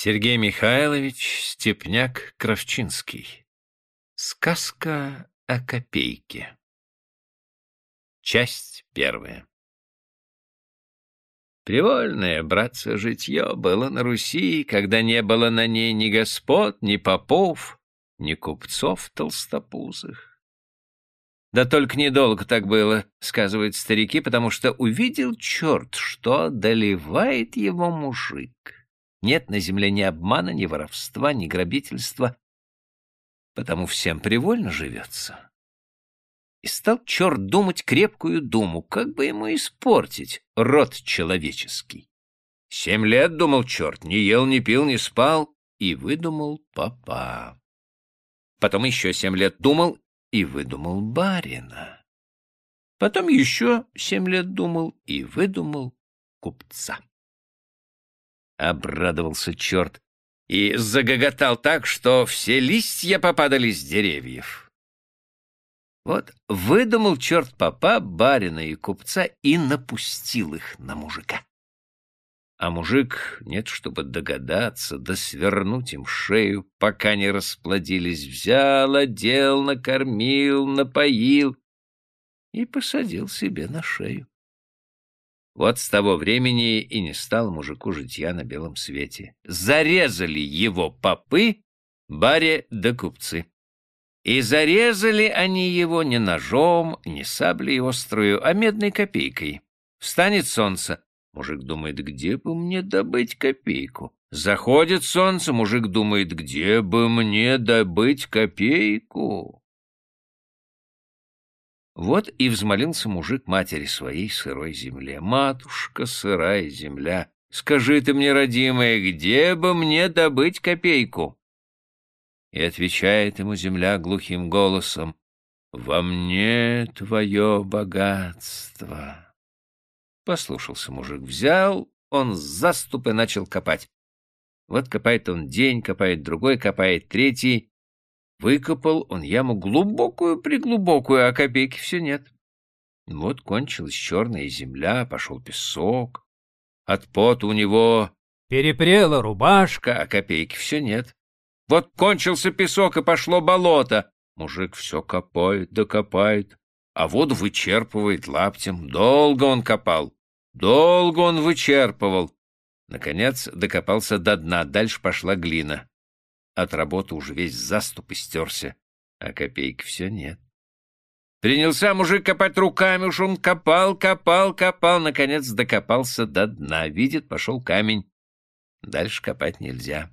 Сергей Михайлович Степняк-Кравчинский. Сказка о копейке. Часть первая. Привольное, братцы, житье было на Руси, когда не было на ней ни господ, ни попов, ни купцов толстопузых. Да только недолго так было, сказывают старики, потому что увидел черт, что одолевает его мужик. Нет на земле ни обмана, ни воровства, ни грабительства, потому всем привольно живется. И стал черт думать крепкую думу, как бы ему испортить род человеческий. Семь лет думал черт, не ел, не пил, не спал, и выдумал папа. Потом еще семь лет думал и выдумал барина. Потом еще семь лет думал и выдумал купца. Обрадовался черт и загоготал так, что все листья попадали с деревьев. Вот выдумал черт папа, барина и купца и напустил их на мужика. А мужик, нет, чтобы догадаться, да свернуть им шею, пока не расплодились, взял, одел, накормил, напоил и посадил себе на шею. Вот с того времени и не стал мужику житья на белом свете. Зарезали его попы, баре да купцы. И зарезали они его не ножом, не саблей острую, а медной копейкой. Встанет солнце, мужик думает, где бы мне добыть копейку. Заходит солнце, мужик думает, где бы мне добыть копейку. Вот и взмолился мужик матери своей сырой земле. «Матушка, сырая земля, скажи ты мне, родимая, где бы мне добыть копейку?» И отвечает ему земля глухим голосом, «Во мне твое богатство». Послушался мужик, взял, он с заступы начал копать. Вот копает он день, копает другой, копает третий, Выкопал он яму глубокую-преглубокую, а копейки все нет. Вот кончилась черная земля, пошел песок. От пота у него перепрела рубашка, а копейки все нет. Вот кончился песок, и пошло болото. Мужик все копает да копает, а воду вычерпывает лаптем. Долго он копал, долго он вычерпывал. Наконец докопался до дна, дальше пошла глина. От работы уже весь заступ истерся, а копейки все нет. Принялся мужик копать руками, уж он копал, копал, копал, наконец докопался до дна. Видит, пошел камень. Дальше копать нельзя.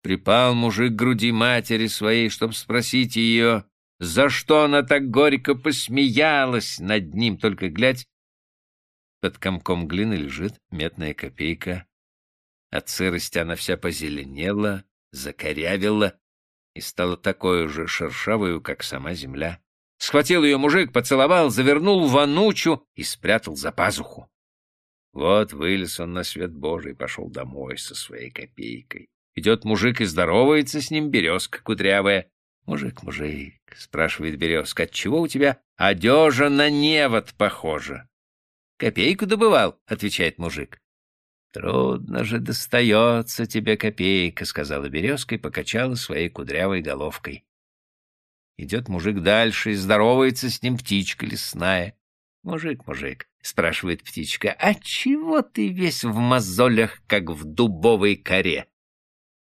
Припал мужик к груди матери своей, чтоб спросить ее, за что она так горько посмеялась над ним, только глядь, под комком глины лежит медная копейка. От сырости она вся позеленела, закорявила и стала такой же шершавую, как сама земля. Схватил ее мужик, поцеловал, завернул в анучу и спрятал за пазуху. Вот вылез он на свет Божий, пошел домой со своей копейкой. Идет мужик и здоровается с ним, березка кудрявая. «Мужик, мужик», — спрашивает березка, — «отчего у тебя одежа на невод похожа?» «Копейку добывал», — отвечает мужик. «Трудно же достается тебе копейка», — сказала березка и покачала своей кудрявой головкой. Идет мужик дальше и здоровается с ним птичка лесная. «Мужик, мужик», — спрашивает птичка, — «а чего ты весь в мозолях, как в дубовой коре?»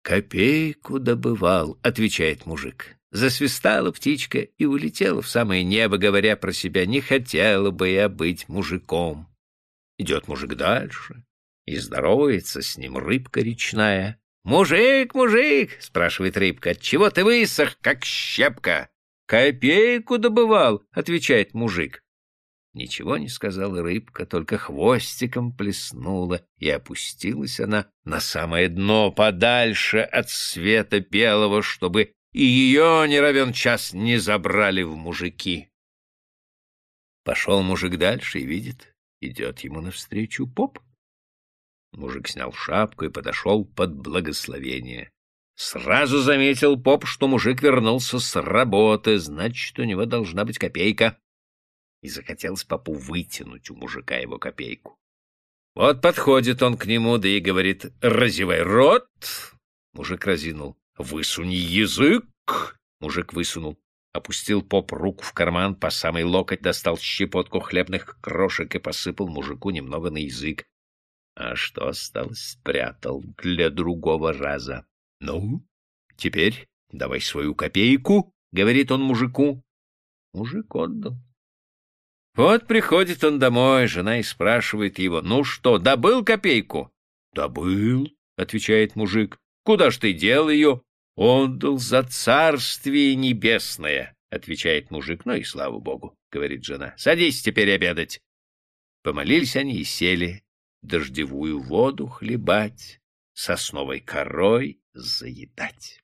«Копейку добывал», — отвечает мужик. Засвистала птичка и улетела в самое небо, говоря про себя, не хотела бы я быть мужиком. Идет мужик дальше, и здоровается с ним рыбка речная. «Мужик, мужик!» — спрашивает рыбка. «Отчего ты высох, как щепка?» «Копейку добывал!» — отвечает мужик. Ничего не сказала рыбка, только хвостиком плеснула, и опустилась она на самое дно, подальше от света белого, чтобы и ее не равен час не забрали в мужики. Пошел мужик дальше и видит, идет ему навстречу поп. Мужик снял шапку и подошел под благословение. Сразу заметил поп, что мужик вернулся с работы, значит, у него должна быть копейка. И захотелось попу вытянуть у мужика его копейку. Вот подходит он к нему, да и говорит, разевай рот. Мужик разинул. Высунь язык. Мужик высунул. Опустил поп руку в карман, по самый локоть достал щепотку хлебных крошек и посыпал мужику немного на язык. А что осталось, спрятал для другого раза. — Ну, теперь давай свою копейку, — говорит он мужику. Мужик отдал. Вот приходит он домой, жена и спрашивает его, ну что, добыл копейку? — Добыл, — отвечает мужик. — Куда ж ты дел ее? — Отдал за царствие небесное, — отвечает мужик. — Ну и слава богу, — говорит жена. — Садись теперь обедать. Помолились они и сели дождевую воду хлебать, сосновой корой заедать.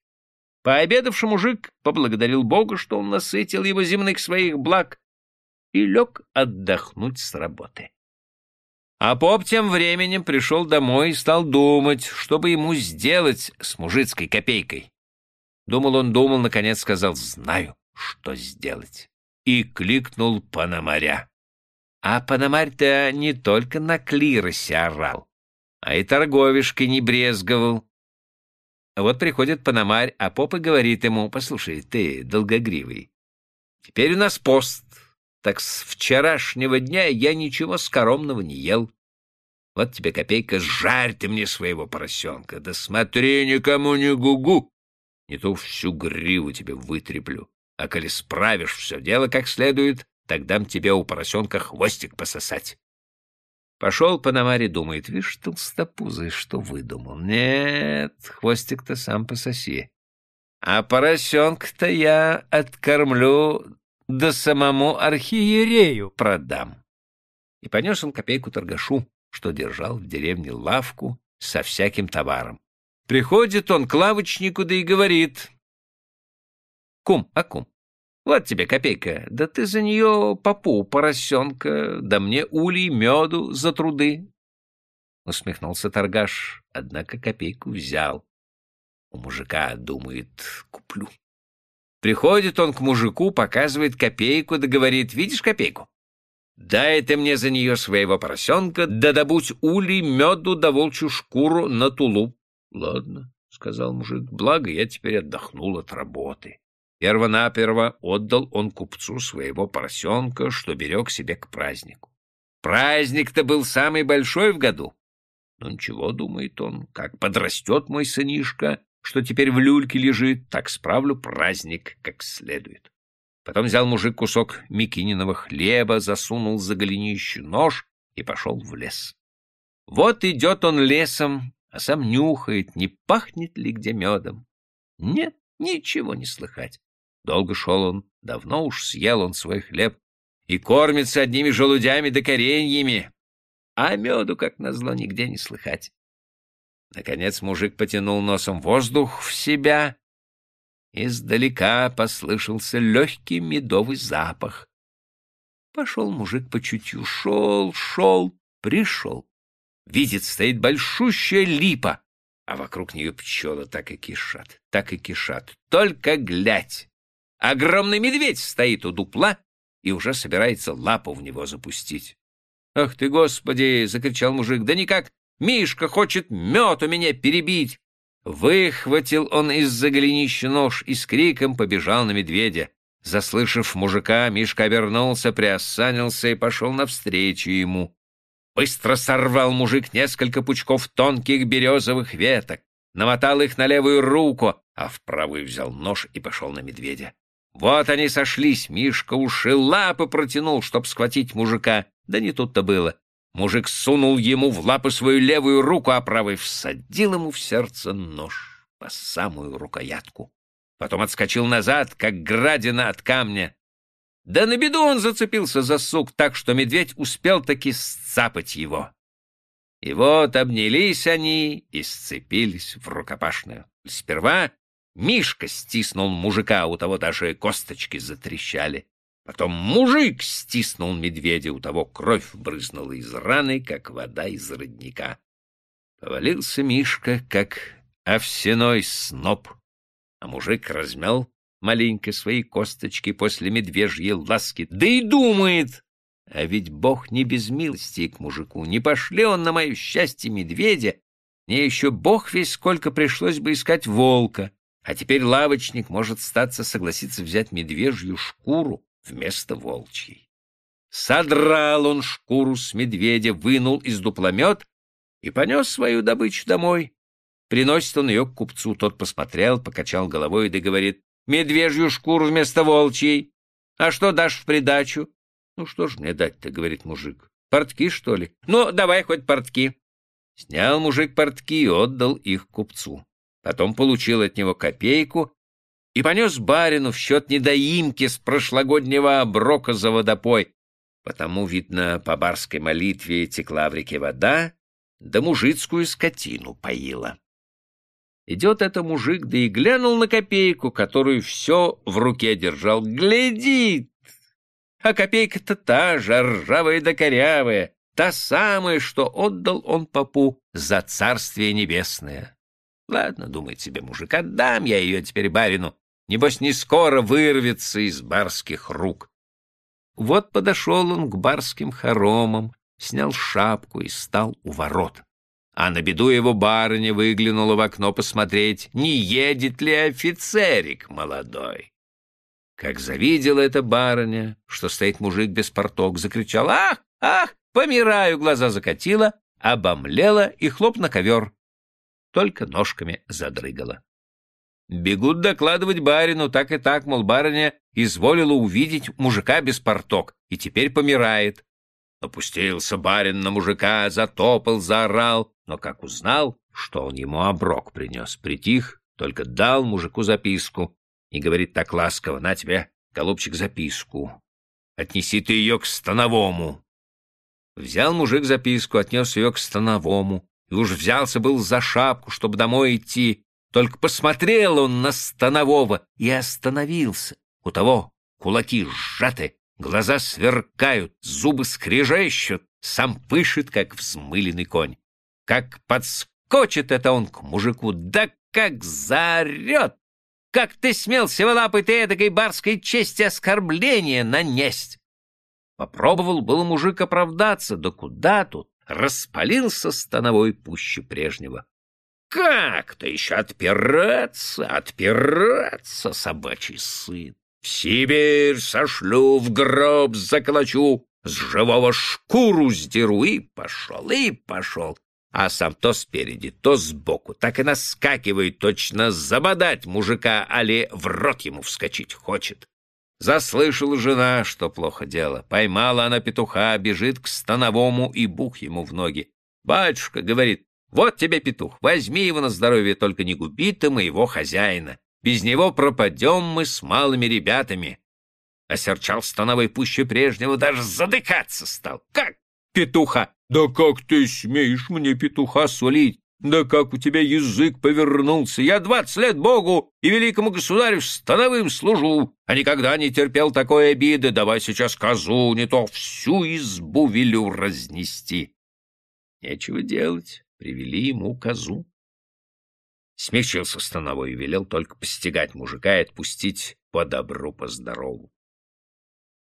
Пообедавший мужик поблагодарил Бога, что он насытил его земных своих благ, и лег отдохнуть с работы. А поп тем временем пришел домой и стал думать, что бы ему сделать с мужицкой копейкой. Думал он, думал, наконец сказал, знаю, что сделать. И кликнул Пономаря. А Пономарь-то не только на клиросе орал, а и торговишкой не брезговал. Вот приходит Пономарь, а поп и говорит ему, послушай, ты, долгогривый, теперь у нас пост, так с вчерашнего дня я ничего скоромного не ел. Вот тебе копейка, жарь ты мне своего поросенка, да смотри, никому не гугу, не то всю гриву тебе вытреплю. А коли справишь все дело как следует, так дам тебе у поросенка хвостик пососать. Пошел Пономарь думает, видишь, толстопузый, что выдумал. Нет, хвостик-то сам пососи. А поросенка-то я откормлю да самому архиерею продам. И понес он копейку торгашу, что держал в деревне лавку со всяким товаром. Приходит он к лавочнику, да и говорит. Кум, а кум, вот тебе копейка, да ты за нее попу поросенка, да мне улей меду за труды. Усмехнулся торгаш, однако копейку взял. У мужика, думает, куплю. Приходит он к мужику, показывает копейку, да говорит, видишь копейку? Дай ты мне за нее своего поросенка, да добудь улей, меду да волчью шкуру на тулуп. — Ладно, — сказал мужик, — благо я теперь отдохнул от работы. Первонаперво отдал он купцу своего поросенка, что берег себе к празднику. Праздник-то был самый большой в году. Ну ничего, думает он, как подрастет мой сынишка, что теперь в люльке лежит, так справлю праздник как следует. Потом взял мужик кусок микининого хлеба, засунул за голенище нож и пошел в лес. Вот идет он лесом, а сам нюхает, не пахнет ли где медом. Нет, ничего не слыхать. Долго шел он, давно уж съел он свой хлеб и кормится одними желудями да кореньями, а меду, как назло, нигде не слыхать. Наконец мужик потянул носом воздух в себя. Издалека послышался легкий медовый запах. Пошел мужик по чутью, шел, шел, пришел. Видит, стоит большущая липа, а вокруг нее пчелы так и кишат, так и кишат. Только глядь! Огромный медведь стоит у дупла и уже собирается лапу в него запустить. «Ах ты, Господи!» — закричал мужик. «Да никак Мишка хочет мед у меня перебить!» Выхватил он из-за голенища нож и с криком побежал на медведя. Заслышав мужика, Мишка обернулся, приосанился и пошел навстречу ему. Быстро сорвал мужик несколько пучков тонких березовых веток, намотал их на левую руку, а в правую взял нож и пошел на медведя. Вот они сошлись, Мишка уши лапы протянул, чтоб схватить мужика, да не тут-то было. Мужик сунул ему в лапы свою левую руку, а правой всадил ему в сердце нож по самую рукоятку. Потом отскочил назад, как градина от камня. Да на беду он зацепился за сук так, что медведь успел таки сцапать его. И вот обнялись они и сцепились в рукопашную. Сперва Мишка стиснул мужика, у того даже косточки затрещали. Потом мужик стиснул медведя, у того кровь брызнула из раны, как вода из родника. Повалился Мишка, как овсяной сноп, а мужик размял маленько свои косточки после медвежьей ласки, да и думает, А ведь Бог не без милости к мужику. Не пошли он на мое счастье медведя, мне еще Бог весь сколько пришлось бы искать волка. А теперь лавочник может статься согласиться взять медвежью шкуру вместо волчьей. Содрал он шкуру с медведя, вынул из дупломет и понес свою добычу домой. Приносит он ее к купцу, тот посмотрел, покачал головой и говорит, «Медвежью шкуру вместо волчьей. А что дашь в придачу?» «Ну что ж мне дать-то?» — говорит мужик. «Портки, что ли?» «Ну, давай хоть портки». Снял мужик портки и отдал их купцу. Потом получил от него копейку и понес барину в счет недоимки с прошлогоднего оброка за водопой. Потому, видно, по барской молитве текла в реке вода, да мужицкую скотину поила. Идет это мужик, да и глянул на копейку, которую все в руке держал. Глядит! А копейка-то та же, ржавая да корявая, та самая, что отдал он попу за царствие небесное. Ладно, думает себе мужик, отдам я ее теперь барину, небось не скоро вырвется из барских рук. Вот подошел он к барским хоромам, снял шапку и стал у ворот. А на беду его барыня выглянула в окно посмотреть, не едет ли офицерик молодой. Как завидела эта барыня, что стоит мужик без порток, закричала «Ах, ах, помираю!» Глаза закатила, обомлела и хлоп на ковер. Только ножками задрыгала. Бегут докладывать барину, так и так, мол, барыня изволила увидеть мужика без порток и теперь помирает. Опустился барин на мужика, затопал, заорал, но как узнал, что он ему оброк принес, притих, только дал мужику записку и говорит так ласково, на тебе, голубчик, записку. Отнеси ты ее к становому. Взял мужик записку, отнес ее к становому, и уж взялся был за шапку, чтобы домой идти, только посмотрел он на станового и остановился. У того кулаки сжаты, глаза сверкают, зубы скрежещут, сам пышет, как взмыленный конь. Как подскочит это он к мужику, да как заорет! Как ты смел, сиволапый ты эдакой барской чести оскорбление нанесть? Попробовал был мужик оправдаться, да куда тут? Распалился становой пуще прежнего. Как-то еще отпираться, отпираться, собачий сын. В Сибирь сошлю, в гроб заколочу, с живого шкуру сдеру, и пошел, и пошел а сам то спереди, то сбоку, так и наскакивает точно забодать мужика, али в рот ему вскочить хочет. Заслышала жена, что плохо дело. Поймала она петуха, бежит к становому и бух ему в ноги. «Батюшка», — говорит, — «вот тебе петух, возьми его на здоровье, только не губи ты моего хозяина. Без него пропадем мы с малыми ребятами». Осерчал становой пуще прежнего, даже задыхаться стал. «Как петуха? Да как ты смеешь мне петуха сулить? Да как у тебя язык повернулся! Я двадцать лет Богу и великому государю становым служу, а никогда не терпел такой обиды. Давай сейчас козу, не то всю избу велю разнести. Нечего делать, привели ему козу. Смягчился становой и велел только постигать мужика и отпустить по добру, по здорову.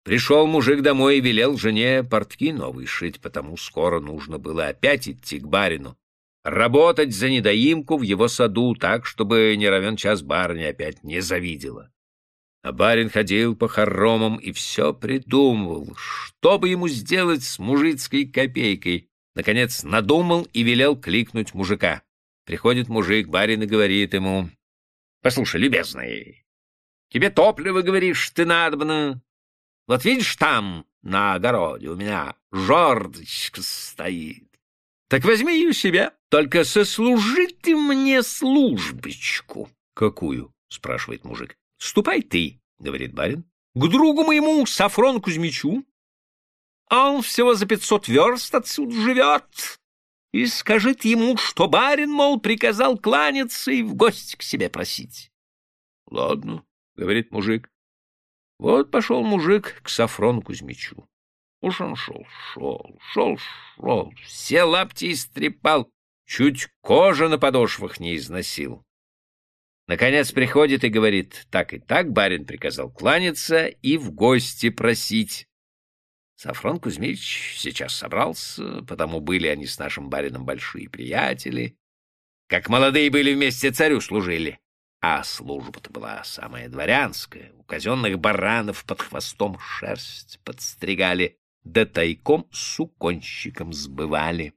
Пришел мужик домой и велел жене портки новые шить, потому скоро нужно было опять идти к барину, работать за недоимку в его саду так, чтобы не равен час барыня опять не завидела. А барин ходил по хоромам и все придумывал, что бы ему сделать с мужицкой копейкой. Наконец надумал и велел кликнуть мужика. Приходит мужик, барин и говорит ему, «Послушай, любезный, тебе топливо, говоришь, ты надобно, вот видишь, там, на огороде, у меня жердочка стоит. Так возьми ее себе, только сослужи ты мне службочку. — Какую? — спрашивает мужик. — Ступай ты, — говорит барин, — к другу моему Сафрон Кузьмичу. А он всего за пятьсот верст отсюда живет. И скажет ему, что барин, мол, приказал кланяться и в гости к себе просить. — Ладно, — говорит мужик, вот пошел мужик к Сафрону Кузьмичу. Уж он шел, шел, шел, шел, все лапти истрепал, чуть кожа на подошвах не износил. Наконец приходит и говорит, так и так барин приказал кланяться и в гости просить. Сафрон Кузьмич сейчас собрался, потому были они с нашим барином большие приятели. Как молодые были вместе царю служили. А служба-то была самая дворянская. У казенных баранов под хвостом шерсть подстригали, да тайком суконщиком сбывали.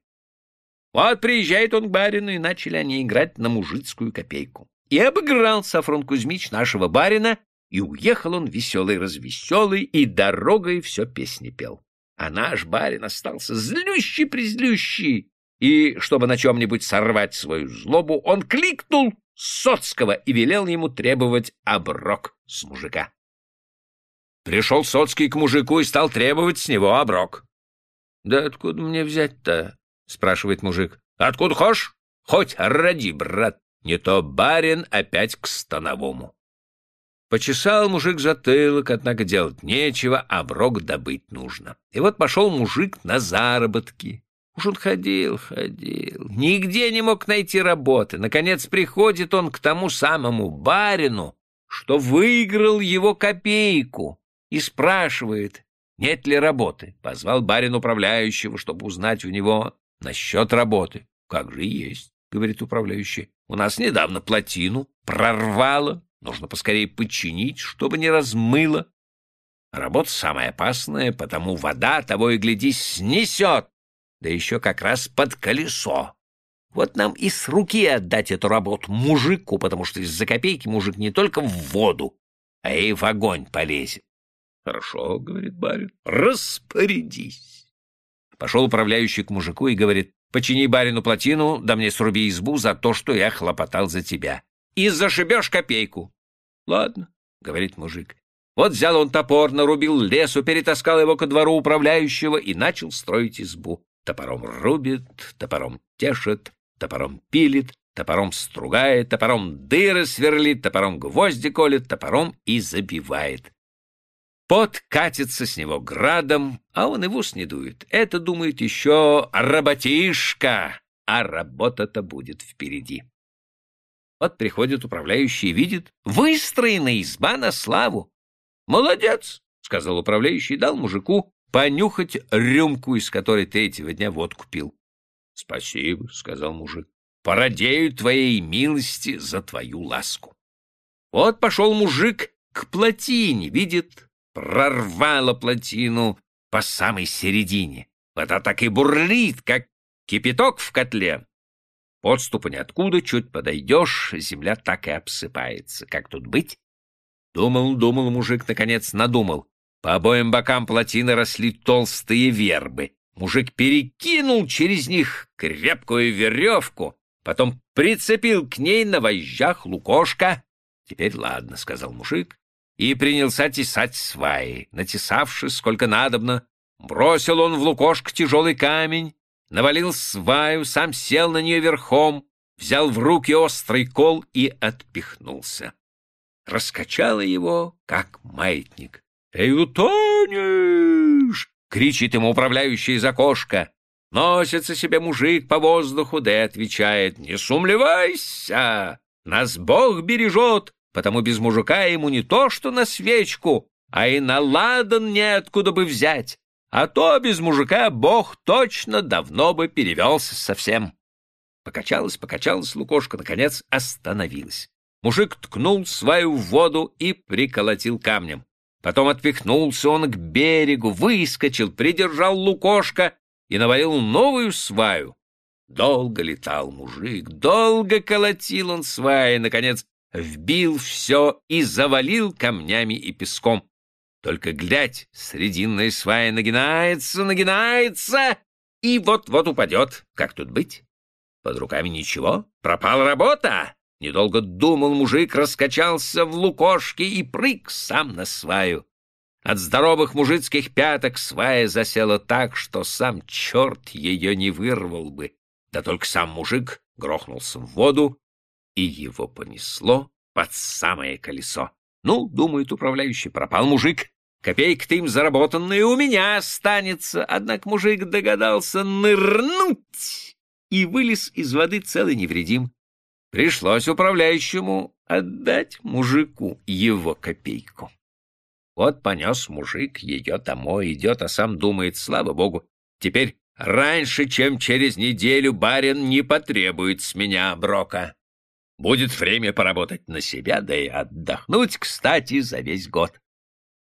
Вот приезжает он к барину, и начали они играть на мужицкую копейку. И обыграл Сафрон Кузьмич нашего барина и уехал он веселый-развеселый, и дорогой все песни пел. А наш барин остался злющий-призлющий, и, чтобы на чем-нибудь сорвать свою злобу, он кликнул Соцкого и велел ему требовать оброк с мужика. Пришел Соцкий к мужику и стал требовать с него оброк. — Да откуда мне взять-то? — спрашивает мужик. — Откуда хошь? Хоть ради, брат, не то барин опять к становому. Почесал мужик затылок, однако делать нечего, а брок добыть нужно. И вот пошел мужик на заработки. Уж он ходил, ходил, нигде не мог найти работы. Наконец приходит он к тому самому барину, что выиграл его копейку, и спрашивает, нет ли работы. Позвал барин управляющего, чтобы узнать у него насчет работы. — Как же есть, — говорит управляющий. — У нас недавно плотину прорвало, Нужно поскорее подчинить, чтобы не размыло. Работа самая опасная, потому вода того и гляди снесет, да еще как раз под колесо. Вот нам и с руки отдать эту работу мужику, потому что из-за копейки мужик не только в воду, а и в огонь полезет. — Хорошо, — говорит барин, — распорядись. Пошел управляющий к мужику и говорит, — почини барину плотину, да мне сруби избу за то, что я хлопотал за тебя и зашибешь копейку. — Ладно, — говорит мужик. Вот взял он топор, нарубил лесу, перетаскал его ко двору управляющего и начал строить избу. Топором рубит, топором тешит, топором пилит, топором стругает, топором дыры сверлит, топором гвозди колет, топором и забивает. Пот катится с него градом, а он и в ус не дует. Это, думает, еще работишка, а работа-то будет впереди. Вот приходит управляющий и видит, выстроена изба на славу. «Молодец!» — сказал управляющий, дал мужику понюхать рюмку, из которой третьего дня водку пил. «Спасибо», — сказал мужик, — «породею твоей милости за твою ласку». Вот пошел мужик к плотине, видит, прорвало плотину по самой середине. Вода так и бурлит, как кипяток в котле. Подступа ниоткуда, чуть подойдешь, земля так и обсыпается. Как тут быть? Думал, думал мужик, наконец надумал. По обоим бокам плотины росли толстые вербы. Мужик перекинул через них крепкую веревку, потом прицепил к ней на вожжах лукошка. «Теперь ладно», — сказал мужик, и принялся тесать сваи. Натесавши сколько надобно, бросил он в лукошко тяжелый камень, навалил сваю, сам сел на нее верхом, взял в руки острый кол и отпихнулся. Раскачало его, как маятник. «Эй, утонешь!» — кричит ему управляющий из окошка. Носится себе мужик по воздуху, да и отвечает, «Не сумлевайся! Нас Бог бережет, потому без мужика ему не то что на свечку, а и на ладан неоткуда бы взять. А то без мужика бог точно давно бы перевелся совсем. Покачалась, покачалась лукошка, наконец остановилась. Мужик ткнул свою в воду и приколотил камнем. Потом отпихнулся он к берегу, выскочил, придержал лукошка и навалил новую сваю. Долго летал мужик, долго колотил он сваи, наконец вбил все и завалил камнями и песком. Только глядь, срединная свая нагинается, нагинается, и вот-вот упадет. Как тут быть? Под руками ничего, пропала работа. Недолго думал мужик, раскачался в лукошке и прыг сам на сваю. От здоровых мужицких пяток свая засела так, что сам черт ее не вырвал бы. Да только сам мужик грохнулся в воду, и его понесло под самое колесо. Ну, думает управляющий, пропал мужик. Копейка-то им заработанная у меня останется. Однако мужик догадался нырнуть и вылез из воды целый невредим. Пришлось управляющему отдать мужику его копейку. Вот понес мужик ее домой, идет, а сам думает, слава богу, теперь раньше, чем через неделю барин не потребует с меня оброка. Будет время поработать на себя, да и отдохнуть, кстати, за весь год.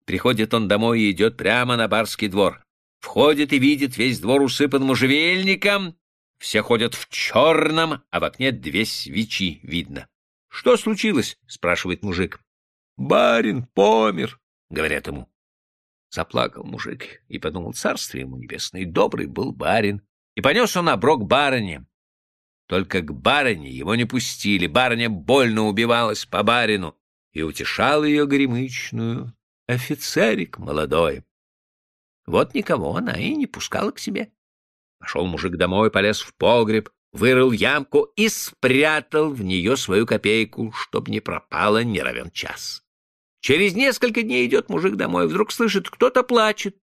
Приходит он домой и идет прямо на барский двор. Входит и видит весь двор усыпан можжевельником. Все ходят в черном, а в окне две свечи видно. — Что случилось? — спрашивает мужик. — Барин помер, — говорят ему. Заплакал мужик и подумал, царствие ему небесное, добрый был барин. И понес он оброк барыне. Только к барыне его не пустили, барыня больно убивалась по барину и утешал ее гремычную офицерик молодой. Вот никого она и не пускала к себе. Пошел мужик домой, полез в погреб, вырыл ямку и спрятал в нее свою копейку, чтоб не пропала не равен час. Через несколько дней идет мужик домой, вдруг слышит, кто-то плачет.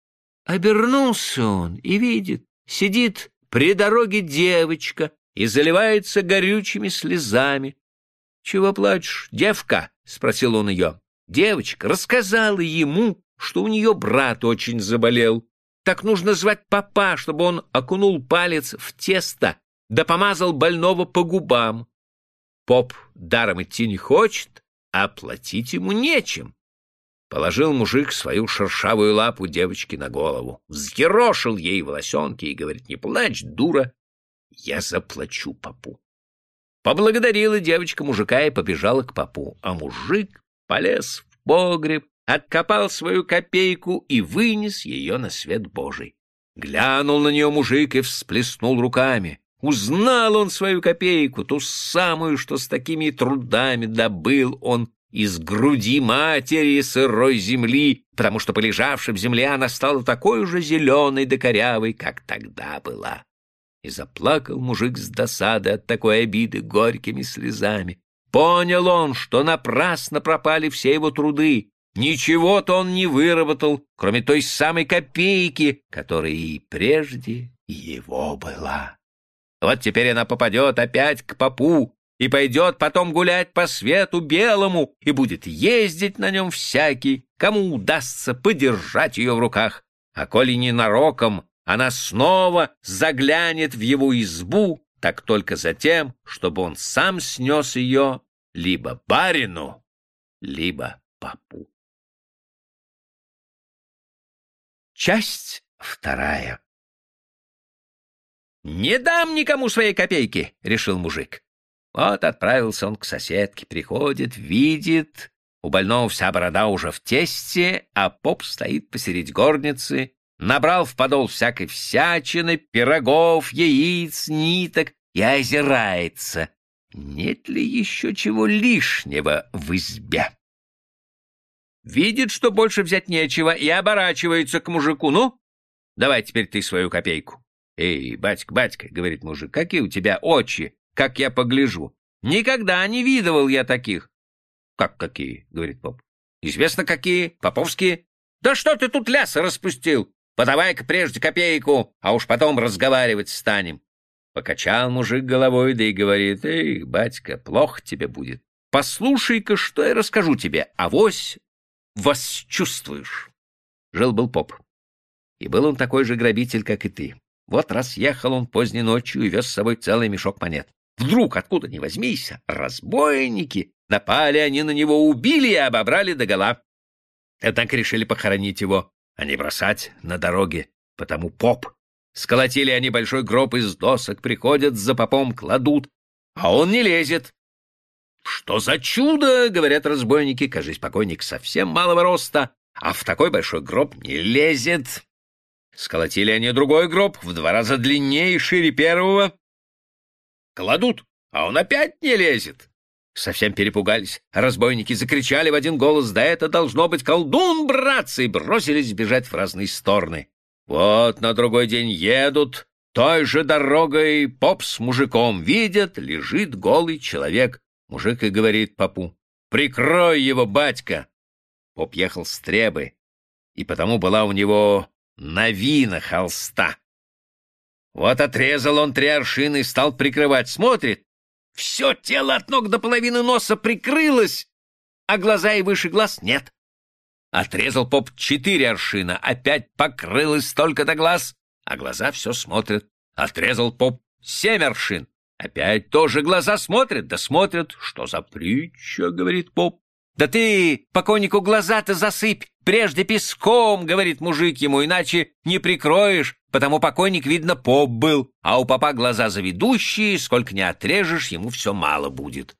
Обернулся он и видит, сидит при дороге девочка и заливается горючими слезами. — Чего плачешь, девка? — спросил он ее. Девочка рассказала ему, что у нее брат очень заболел. Так нужно звать папа, чтобы он окунул палец в тесто, да помазал больного по губам. Поп даром идти не хочет, а платить ему нечем. Положил мужик свою шершавую лапу девочке на голову, взъерошил ей волосенки и говорит, не плачь, дура, я заплачу папу. Поблагодарила девочка мужика и побежала к папу, а мужик полез в погреб, откопал свою копейку и вынес ее на свет Божий. Глянул на нее мужик и всплеснул руками. Узнал он свою копейку, ту самую, что с такими трудами добыл он из груди матери сырой земли, потому что, полежавши в земле, она стала такой же зеленой да корявой, как тогда была. И заплакал мужик с досады от такой обиды горькими слезами. Понял он, что напрасно пропали все его труды. Ничего-то он не выработал, кроме той самой копейки, которая и прежде его была. Вот теперь она попадет опять к попу и пойдет потом гулять по свету белому и будет ездить на нем всякий, кому удастся подержать ее в руках. А коли ненароком она снова заглянет в его избу, так только за тем, чтобы он сам снес ее либо барину, либо папу. Часть вторая. «Не дам никому своей копейки!» — решил мужик. Вот отправился он к соседке, приходит, видит, у больного вся борода уже в тесте, а поп стоит посередине горницы, набрал в подол всякой всячины, пирогов, яиц, ниток и озирается. Нет ли еще чего лишнего в избе? Видит, что больше взять нечего, и оборачивается к мужику. Ну, давай теперь ты свою копейку. Эй, батька, батька, — говорит мужик, — какие у тебя очи, как я погляжу. Никогда не видывал я таких. Как какие, — говорит поп. Известно какие, поповские. Да что ты тут ляс распустил? Подавай-ка прежде копейку, а уж потом разговаривать станем. Покачал мужик головой, да и говорит, «Эй, батька, плохо тебе будет. Послушай-ка, что я расскажу тебе, авось чувствуешь». Жил-был поп. И был он такой же грабитель, как и ты. Вот раз ехал он поздней ночью и вез с собой целый мешок монет. Вдруг, откуда ни возьмись, разбойники, напали они на него, убили и обобрали догола. Однако решили похоронить его а не бросать на дороге, потому поп. Сколотили они большой гроб из досок, приходят за попом, кладут, а он не лезет. «Что за чудо!» — говорят разбойники. Кажись, покойник совсем малого роста, а в такой большой гроб не лезет. Сколотили они другой гроб, в два раза длиннее и шире первого. Кладут, а он опять не лезет. Совсем перепугались. Разбойники закричали в один голос, да это должно быть колдун, братцы, и бросились бежать в разные стороны. Вот на другой день едут, той же дорогой поп с мужиком видят, лежит голый человек. Мужик и говорит попу, «Прикрой его, батька!» Поп ехал с требы, и потому была у него новина холста. Вот отрезал он три аршины и стал прикрывать. Смотрит, все тело от ног до половины носа прикрылось, а глаза и выше глаз нет. Отрезал поп четыре аршина, опять покрылось столько-то глаз, а глаза все смотрят. Отрезал поп семь аршин, опять тоже глаза смотрят, да смотрят. Что за притча, говорит поп. Да ты покойнику глаза-то засыпь, прежде песком, говорит мужик ему, иначе не прикроешь, потому покойник, видно, поп был, а у попа глаза заведущие, сколько не отрежешь, ему все мало будет.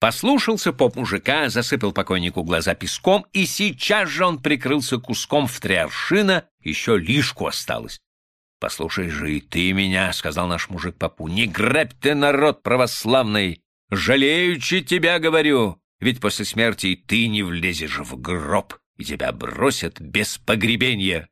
Послушался поп мужика, засыпал покойнику глаза песком, и сейчас же он прикрылся куском в три аршина, еще лишку осталось. «Послушай же и ты меня», — сказал наш мужик попу, — «не грабь ты, народ православный! Жалеючи тебя, говорю, ведь после смерти и ты не влезешь в гроб, и тебя бросят без погребения».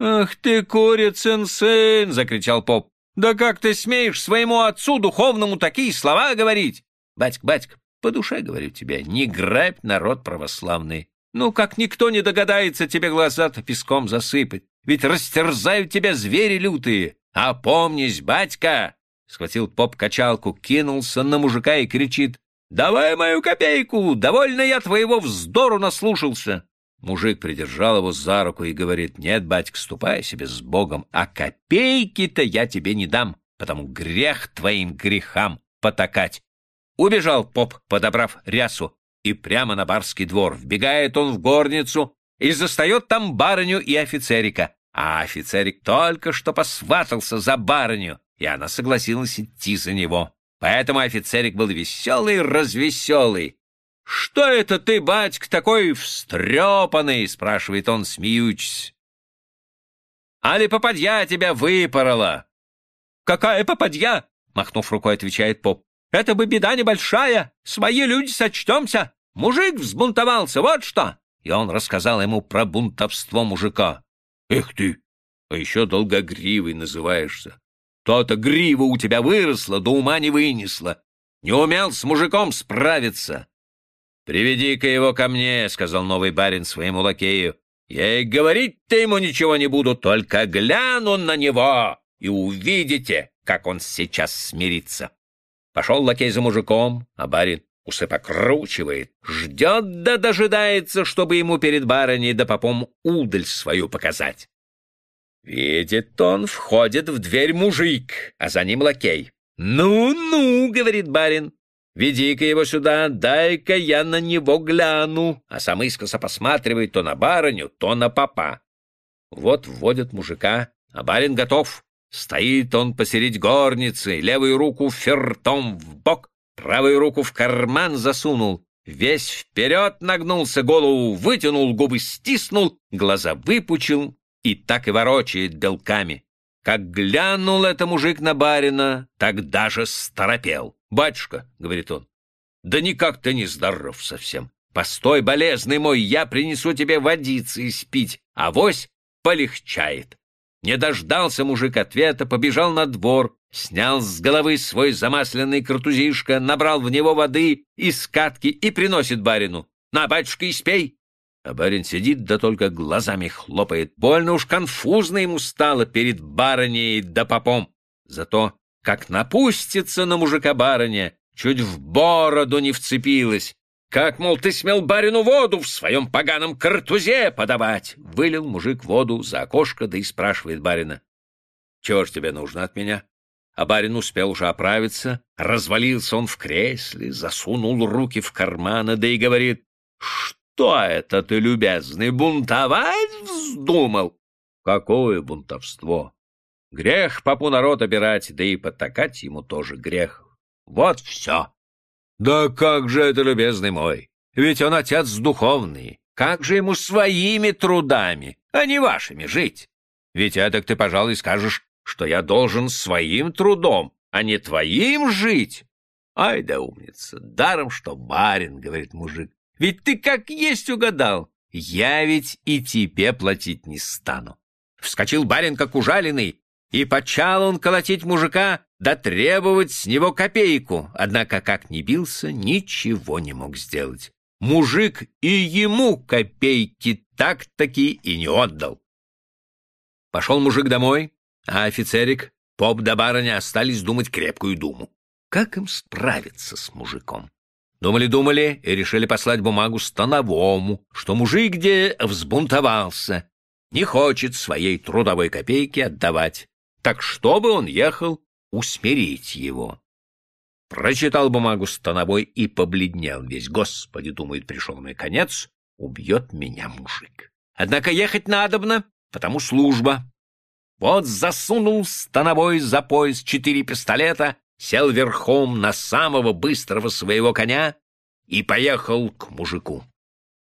«Ах ты, курицын сын!» — закричал поп. «Да как ты смеешь своему отцу духовному такие слова говорить?» «Батька, батька, по душе, говорю тебе, не грабь народ православный. Ну, как никто не догадается тебе глаза-то песком засыпать. Ведь растерзают тебя звери лютые. А помнись, батька!» Схватил поп качалку, кинулся на мужика и кричит. «Давай мою копейку! Довольно я твоего вздору наслушался!» Мужик придержал его за руку и говорит, «Нет, батька, ступай себе с Богом, а копейки-то я тебе не дам, потому грех твоим грехам потакать. Убежал поп, подобрав рясу, и прямо на барский двор. Вбегает он в горницу и застает там барыню и офицерика. А офицерик только что посватался за барыню, и она согласилась идти за него. Поэтому офицерик был веселый-развеселый. «Что это ты, батька, такой встрепанный?» — спрашивает он, смеючись. «Али попадья тебя выпорола?» «Какая попадья?» — махнув рукой, отвечает поп. Это бы беда небольшая, свои люди сочтемся. Мужик взбунтовался, вот что!» И он рассказал ему про бунтовство мужика. «Эх ты, а еще долгогривый называешься. То-то грива у тебя выросла, до ума не вынесла. Не умел с мужиком справиться». «Приведи-ка его ко мне», — сказал новый барин своему лакею. «Я и говорить-то ему ничего не буду, только гляну на него, и увидите, как он сейчас смирится». Пошел лакей за мужиком, а барин усы покручивает, ждет да дожидается, чтобы ему перед барыней да попом удаль свою показать. Видит он, входит в дверь мужик, а за ним лакей. «Ну-ну», — говорит барин, — «веди-ка его сюда, дай-ка я на него гляну», а сам искоса посматривает то на барыню, то на попа. Вот вводят мужика, а барин готов. Стоит он посередь горницы, левую руку фертом в бок, правую руку в карман засунул, весь вперед нагнулся, голову вытянул, губы стиснул, глаза выпучил и так и ворочает белками. Как глянул это мужик на барина, так даже старопел. «Батюшка», — говорит он, — «да никак ты не здоров совсем. Постой, болезный мой, я принесу тебе водицы испить, а вось полегчает». Не дождался мужик ответа, побежал на двор, снял с головы свой замасленный картузишко, набрал в него воды из катки и приносит барину. «На, батюшка, испей!» А барин сидит, да только глазами хлопает. Больно уж конфузно ему стало перед барыней да попом. Зато, как напустится на мужика барыня, чуть в бороду не вцепилась, как, мол, ты смел барину воду в своем поганом картузе подавать? Вылил мужик воду за окошко, да и спрашивает барина. Чего ж тебе нужно от меня? А барин успел уже оправиться, развалился он в кресле, засунул руки в карманы, да и говорит, «Что это ты, любезный, бунтовать вздумал?» «Какое бунтовство! Грех попу народ обирать, да и потакать ему тоже грех. Вот все!» Да как же это, любезный мой? Ведь он отец духовный. Как же ему своими трудами, а не вашими жить? Ведь это ты, пожалуй, скажешь, что я должен своим трудом, а не твоим жить. Ай да умница, даром что барин, говорит мужик. Ведь ты как есть угадал. Я ведь и тебе платить не стану. Вскочил барин, как ужаленный, и почал он колотить мужика, да требовать с него копейку. Однако, как ни бился, ничего не мог сделать. Мужик и ему копейки так-таки и не отдал. Пошел мужик домой, а офицерик, поп да барыня остались думать крепкую думу. Как им справиться с мужиком? Думали-думали и решили послать бумагу Становому, что мужик где взбунтовался, не хочет своей трудовой копейки отдавать. Так чтобы он ехал усмирить его. Прочитал бумагу Становой и побледнел весь. Господи, думает, пришел мой конец, убьет меня мужик. Однако ехать надобно, потому служба. Вот засунул Становой за пояс четыре пистолета сел верхом на самого быстрого своего коня и поехал к мужику.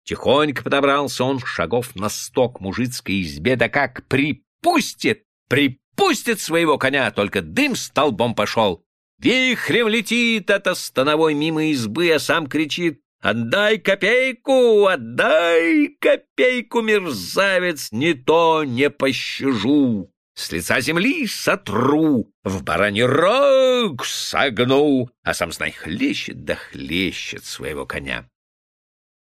Тихонько подобрался он шагов на сто к мужицкой избе, да как припустит, припустит своего коня, только дым столбом пошел. Вихрем летит это становой мимо избы, а сам кричит «Отдай копейку! Отдай копейку, мерзавец! Не то не пощажу!» С лица земли сотру, в бараний рог согну, а сам, знай, хлещет да хлещет своего коня.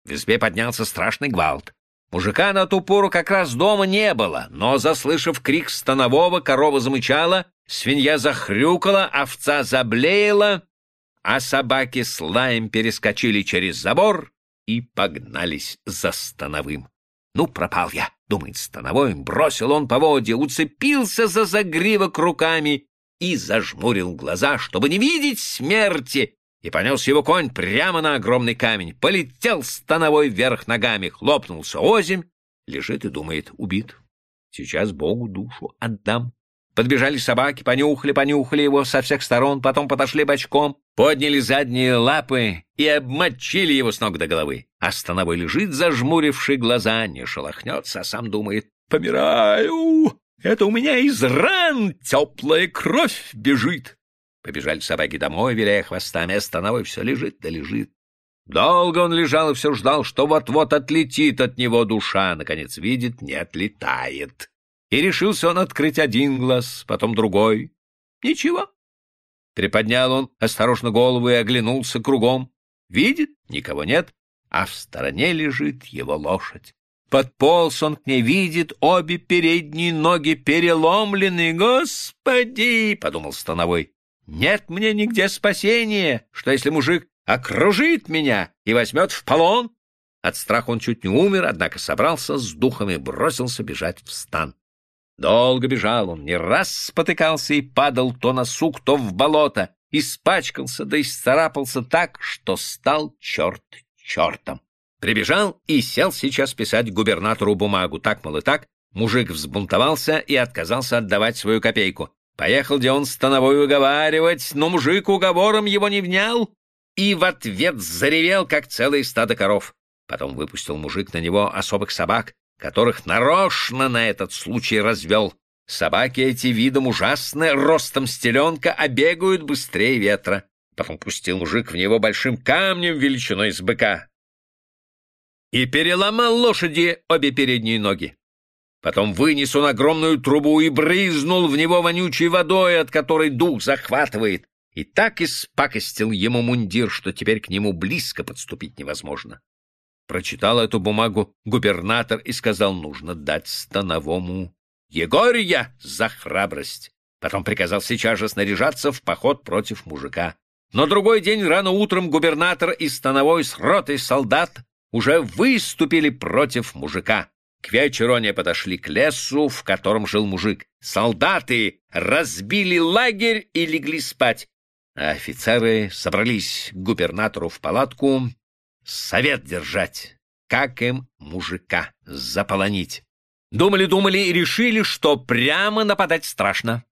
В избе поднялся страшный гвалт. Мужика на ту пору как раз дома не было, но, заслышав крик станового, корова замычала, свинья захрюкала, овца заблеяла, а собаки с лаем перескочили через забор и погнались за становым. Ну, пропал я, думает Становой, бросил он поводья, уцепился за загривок руками и зажмурил глаза, чтобы не видеть смерти, и понес его конь прямо на огромный камень. Полетел Становой вверх ногами, хлопнулся озимь, лежит и думает, убит. Сейчас Богу душу отдам. Подбежали собаки, понюхали, понюхали его со всех сторон, потом подошли бочком, подняли задние лапы и обмочили его с ног до головы. А становой лежит, зажмуривший глаза, не шелохнется, а сам думает «Помираю! Это у меня из ран теплая кровь бежит!» Побежали собаки домой, виляя хвостами, а становой все лежит да лежит. Долго он лежал и все ждал, что вот-вот отлетит от него душа. Наконец видит, не отлетает. И решился он открыть один глаз, потом другой. Ничего. Приподнял он осторожно голову и оглянулся кругом. Видит, никого нет, а в стороне лежит его лошадь. Подполз он к ней, видит, обе передние ноги переломлены. «Господи!» — подумал Становой. «Нет мне нигде спасения, что если мужик окружит меня и возьмет в полон?» От страха он чуть не умер, однако собрался с духами, бросился бежать в стан. Долго бежал он, не раз спотыкался и падал то на сук, то в болото, испачкался да исцарапался так, что стал черт чертом. Прибежал и сел сейчас писать губернатору бумагу. Так, мол, и так. Мужик взбунтовался и отказался отдавать свою копейку. Поехал где он становой уговаривать, но мужик уговором его не внял и в ответ заревел, как целое стадо коров. Потом выпустил мужик на него особых собак, которых нарочно на этот случай развел. Собаки эти видом ужасны, ростом стеленка, а бегают быстрее ветра. Потом пустил мужик в него большим камнем величиной с быка. И переломал лошади обе передние ноги. Потом вынес он огромную трубу и брызнул в него вонючей водой, от которой дух захватывает, и так испакостил ему мундир, что теперь к нему близко подступить невозможно. Прочитал эту бумагу губернатор и сказал, нужно дать становому Егория за храбрость. Потом приказал сейчас же снаряжаться в поход против мужика. Но другой день рано утром губернатор и становой с ротой солдат уже выступили против мужика. К вечеру они подошли к лесу, в котором жил мужик. Солдаты разбили лагерь и легли спать. А офицеры собрались к губернатору в палатку совет держать, как им мужика заполонить. Думали-думали и решили, что прямо нападать страшно.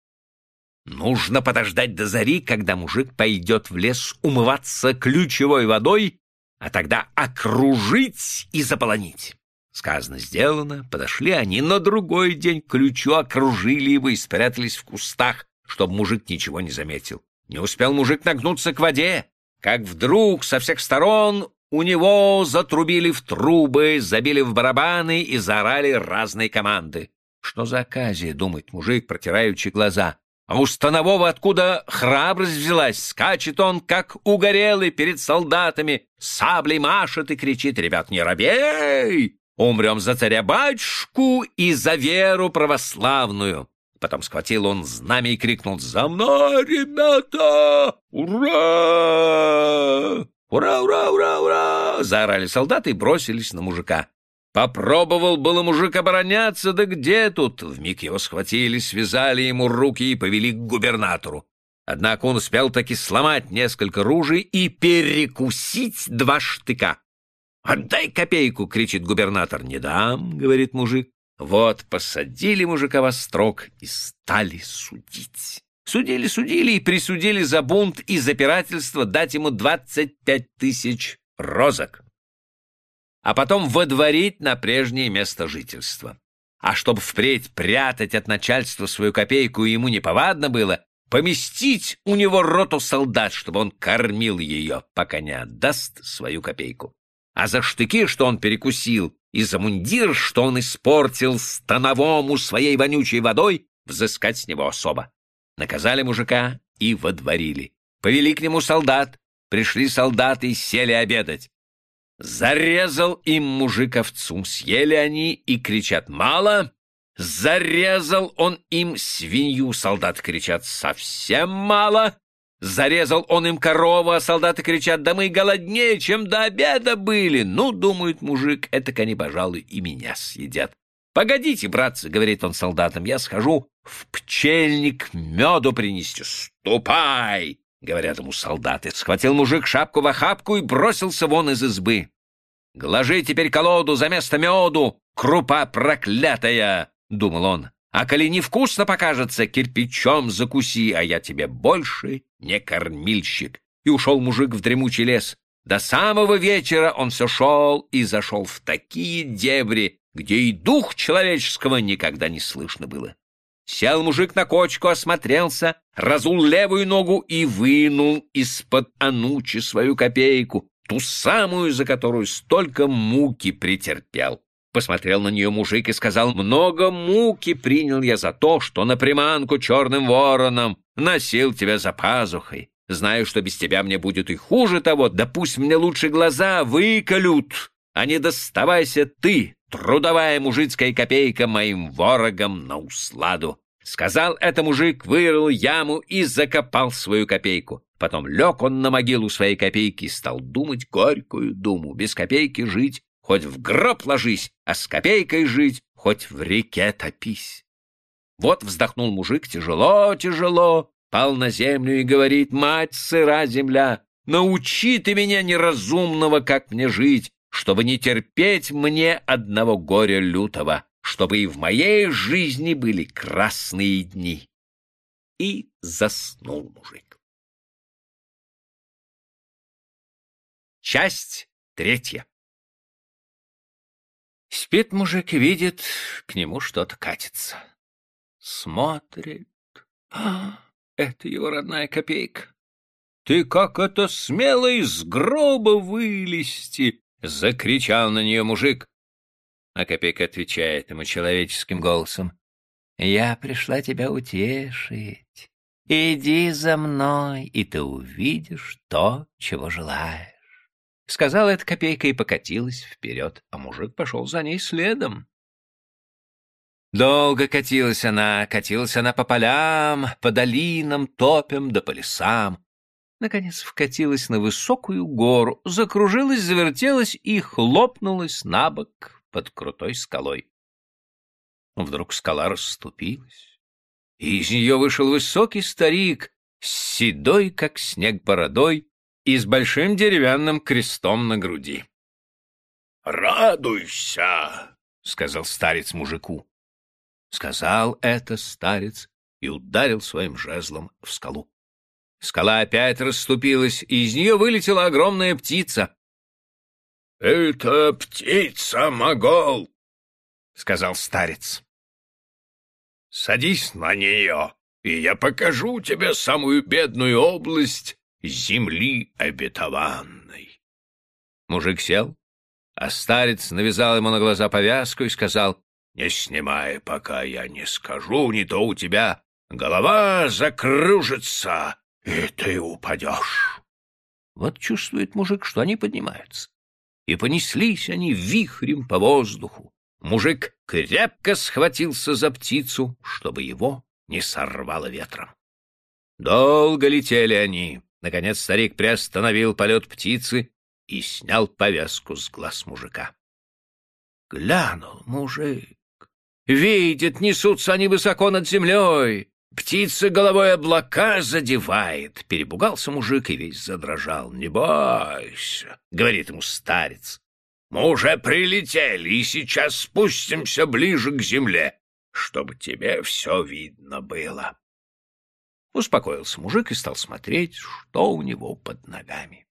Нужно подождать до зари, когда мужик пойдет в лес умываться ключевой водой, а тогда окружить и заполонить. Сказано, сделано, подошли они на другой день ключу, окружили его и спрятались в кустах, чтобы мужик ничего не заметил. Не успел мужик нагнуться к воде, как вдруг со всех сторон у него затрубили в трубы, забили в барабаны и заорали разные команды. Что за оказия, думает мужик, протираючи глаза. А у Станового откуда храбрость взялась? Скачет он, как угорелый перед солдатами, саблей машет и кричит, «Ребят, не робей! Умрем за царя-батюшку и за веру православную!» Потом схватил он знамя и крикнул «За мной, ребята! Ура!» «Ура, ура, ура, ура!» — заорали солдаты и бросились на мужика. Попробовал было мужик обороняться, да где тут? Вмиг его схватили, связали ему руки и повели к губернатору. Однако он успел таки сломать несколько ружей и перекусить два штыка. «Отдай копейку!» — кричит губернатор. «Не дам!» — говорит мужик. Вот посадили мужика во строк и стали судить. Судили, судили и присудили за бунт и запирательство дать ему двадцать пять тысяч розок а потом водворить на прежнее место жительства. А чтобы впредь прятать от начальства свою копейку ему неповадно было, поместить у него роту солдат, чтобы он кормил ее, пока не отдаст свою копейку. А за штыки, что он перекусил, и за мундир, что он испортил становому своей вонючей водой, взыскать с него особо. Наказали мужика и водворили. Повели к нему солдат, пришли солдаты и сели обедать. Зарезал им мужик овцу, съели они и кричат «мало». Зарезал он им свинью, солдаты кричат «совсем мало». Зарезал он им корову, а солдаты кричат «да мы голоднее, чем до обеда были». Ну, думает мужик, это они, пожалуй, и меня съедят. «Погодите, братцы», — говорит он солдатам, — «я схожу в пчельник меду принести». «Ступай!» — говорят ему солдаты. Схватил мужик шапку в охапку и бросился вон из избы. «Гложи теперь колоду за место меду, крупа проклятая!» — думал он. «А коли невкусно покажется, кирпичом закуси, а я тебе больше не кормильщик». И ушел мужик в дремучий лес. До самого вечера он все шел и зашел в такие дебри, где и дух человеческого никогда не слышно было. Сел мужик на кочку, осмотрелся, разул левую ногу и вынул из-под анучи свою копейку ту самую, за которую столько муки претерпел. Посмотрел на нее мужик и сказал, «Много муки принял я за то, что на приманку черным вороном носил тебя за пазухой. Знаю, что без тебя мне будет и хуже того, да пусть мне лучше глаза выколют, а не доставайся ты, трудовая мужицкая копейка, моим ворогам на усладу». Сказал это мужик, вырыл яму и закопал свою копейку. Потом лег он на могилу своей копейки и стал думать горькую думу. Без копейки жить, хоть в гроб ложись, а с копейкой жить, хоть в реке топись. Вот вздохнул мужик тяжело-тяжело, пал на землю и говорит, «Мать сыра земля, научи ты меня неразумного, как мне жить, чтобы не терпеть мне одного горя лютого, чтобы и в моей жизни были красные дни». И заснул мужик. Часть третья. Спит мужик и видит, к нему что-то катится. Смотрит. А, это его родная копейка. Ты как это смело из гроба вылезти? Закричал на нее мужик. А копейка отвечает ему человеческим голосом. Я пришла тебя утешить. Иди за мной, и ты увидишь то, чего желаешь. Сказала эта копейка и покатилась вперед, а мужик пошел за ней следом. Долго катилась она, катилась она по полям, по долинам, топям да по лесам. Наконец вкатилась на высокую гору, закружилась, завертелась и хлопнулась на бок под крутой скалой. Вдруг скала расступилась, и из нее вышел высокий старик с седой, как снег, бородой, и с большим деревянным крестом на груди. «Радуйся!» — сказал старец мужику. Сказал это старец и ударил своим жезлом в скалу. Скала опять расступилась, и из нее вылетела огромная птица. — Это птица-могол, — сказал старец. — Садись на нее, и я покажу тебе самую бедную область земли обетованной. Мужик сел, а старец навязал ему на глаза повязку и сказал, «Не снимай, пока я не скажу, не то у тебя голова закружится, и ты упадешь». Вот чувствует мужик, что они поднимаются. И понеслись они вихрем по воздуху. Мужик крепко схватился за птицу, чтобы его не сорвало ветром. Долго летели они, Наконец старик приостановил полет птицы и снял повязку с глаз мужика. Глянул мужик. Видит, несутся они высоко над землей. Птица головой облака задевает. Перебугался мужик и весь задрожал. «Не бойся», — говорит ему старец. «Мы уже прилетели и сейчас спустимся ближе к земле, чтобы тебе все видно было». Успокоился мужик и стал смотреть, что у него под ногами.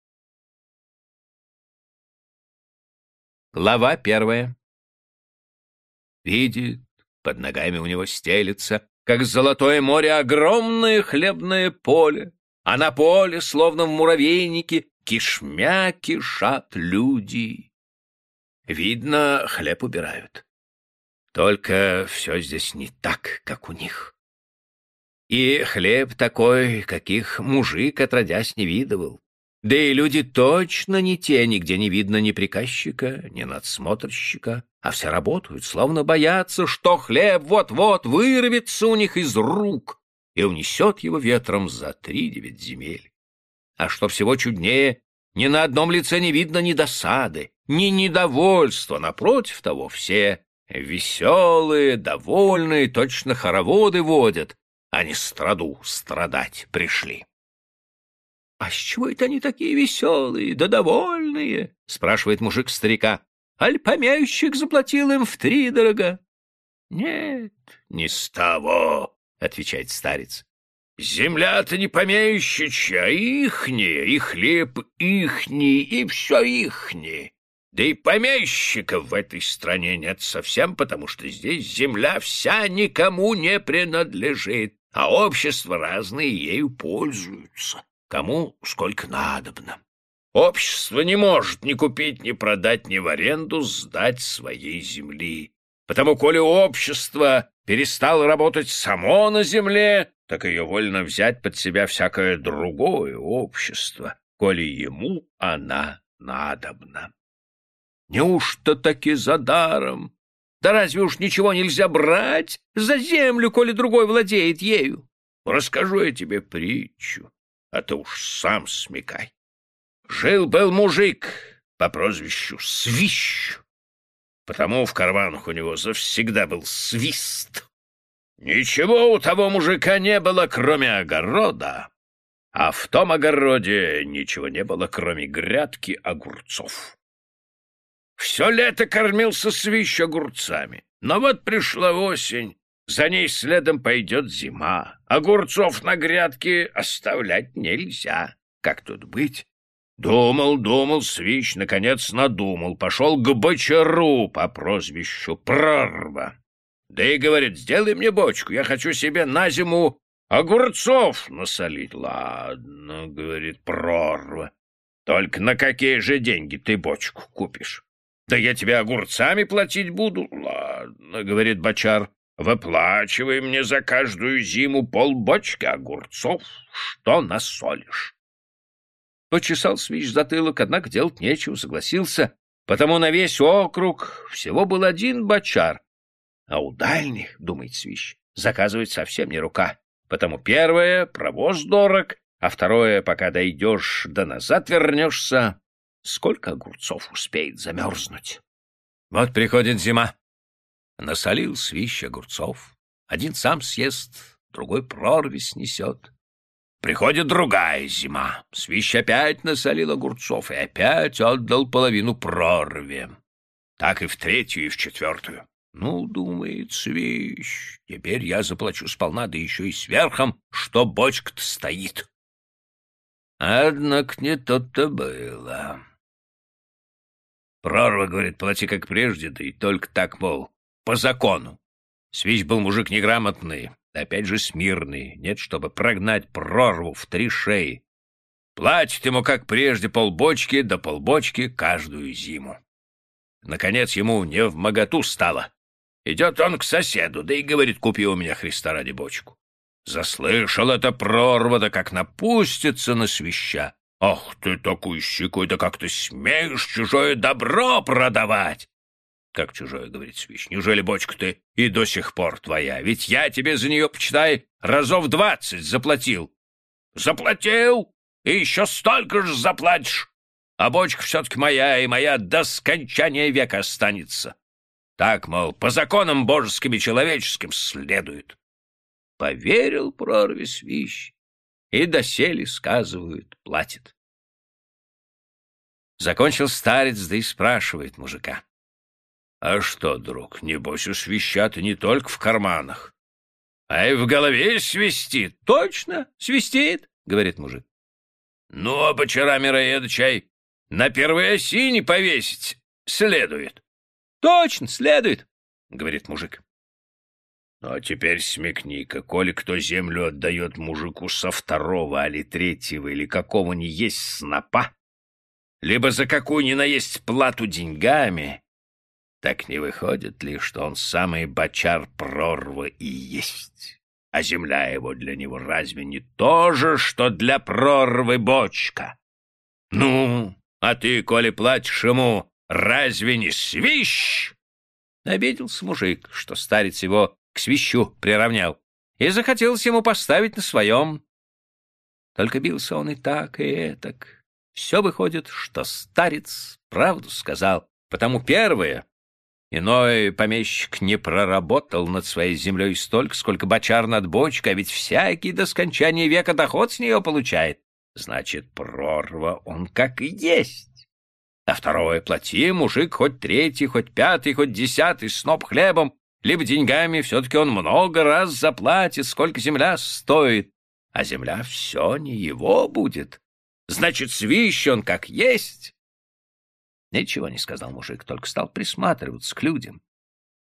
Глава первая. Видит, под ногами у него стелется, как золотое море, огромное хлебное поле, а на поле, словно в муравейнике, кишмя кишат люди. Видно, хлеб убирают. Только все здесь не так, как у них. И хлеб такой, каких мужик отродясь не видывал. Да и люди точно не те, нигде не видно ни приказчика, ни надсмотрщика, а все работают, словно боятся, что хлеб вот-вот вырвется у них из рук и унесет его ветром за три девять земель. А что всего чуднее, ни на одном лице не видно ни досады, ни недовольства, напротив того, все веселые, довольные, точно хороводы водят, а не страду страдать пришли. — А с чего это они такие веселые да довольные? — спрашивает мужик старика. — Аль помяющик заплатил им втридорога? — Нет, не с того, — отвечает старец. — Земля-то не помещичья, а ихняя, и хлеб ихний, и все ихнее. Да и помещиков в этой стране нет совсем, потому что здесь земля вся никому не принадлежит, а общества разные ею пользуются кому сколько надобно. Общество не может ни купить, ни продать, ни в аренду сдать своей земли. Потому, коли общество перестало работать само на земле, так ее вольно взять под себя всякое другое общество, коли ему она надобна. Неужто таки за даром? Да разве уж ничего нельзя брать за землю, коли другой владеет ею? Расскажу я тебе притчу а ты уж сам смекай. Жил-был мужик по прозвищу Свищ, потому в карманах у него завсегда был свист. Ничего у того мужика не было, кроме огорода, а в том огороде ничего не было, кроме грядки огурцов. Все лето кормился свищ огурцами, но вот пришла осень, за ней следом пойдет зима. Огурцов на грядке оставлять нельзя. Как тут быть? Думал, думал, свищ, наконец надумал. Пошел к бочару по прозвищу Прорва. Да и говорит, сделай мне бочку, я хочу себе на зиму огурцов насолить. Ладно, говорит Прорва, только на какие же деньги ты бочку купишь? Да я тебе огурцами платить буду. Ладно, говорит бочар, Выплачивай мне за каждую зиму полбочки огурцов, что насолишь. Почесал свищ затылок, однако делать нечего, согласился, потому на весь округ всего был один бочар, а у дальних, думает свищ, заказывать совсем не рука, потому первое — провоз дорог, а второе, пока дойдешь да назад вернешься, сколько огурцов успеет замерзнуть. Вот приходит зима. Насолил свищ огурцов. Один сам съест, другой прорви снесет. Приходит другая зима. Свищ опять насолил огурцов и опять отдал половину прорви. Так и в третью, и в четвертую. Ну, думает свищ, теперь я заплачу сполна, да еще и сверхом, что бочка-то стоит. Однако не то-то было. Прорва, говорит, плати как прежде, да и только так, мол, по закону. Свищ был мужик неграмотный, опять же смирный, нет, чтобы прогнать прорву в три шеи. Платит ему, как прежде, полбочки до полбочки каждую зиму. Наконец ему не в моготу стало. Идет он к соседу, да и говорит, купи у меня Христа ради бочку. Заслышал это прорва, да как напустится на свища. Ах ты такой щекой, да как ты смеешь чужое добро продавать? Как чужое, говорит Свищ, неужели бочка ты и до сих пор твоя? Ведь я тебе за нее, почитай, разов двадцать заплатил. Заплатил? и еще столько же заплатишь. А бочка все-таки моя, и моя до скончания века останется. Так, мол, по законам божеским и человеческим следует. Поверил прорви свищ, и доселе, сказывают, платит. Закончил старец, да и спрашивает мужика. — А что, друг, небось у свища-то не только в карманах, а и в голове свистит. — Точно, свистит, — говорит мужик. — Ну, а бочара мироеда чай на первой оси не повесить следует. — Точно, следует, — говорит мужик. — Ну, а теперь смекни-ка, коли кто землю отдает мужику со второго, али третьего, или какого ни есть снопа, либо за какую ни наесть плату деньгами, так не выходит ли, что он самый бочар прорва и есть? А земля его для него разве не то же, что для прорвы бочка? Ну, а ты, коли платишь ему, разве не свищ? Обиделся мужик, что старец его к свищу приравнял, и захотелось ему поставить на своем. Только бился он и так, и этак. Все выходит, что старец правду сказал, потому первое Иной помещик не проработал над своей землей столько, сколько бочар над бочкой, а ведь всякий до скончания века доход с нее получает. Значит, прорва он как и есть. А второе плати, мужик хоть третий, хоть пятый, хоть десятый, сноп хлебом, либо деньгами, все-таки он много раз заплатит, сколько земля стоит. А земля все не его будет. Значит, свищ он как есть. Ничего не сказал мужик, только стал присматриваться к людям,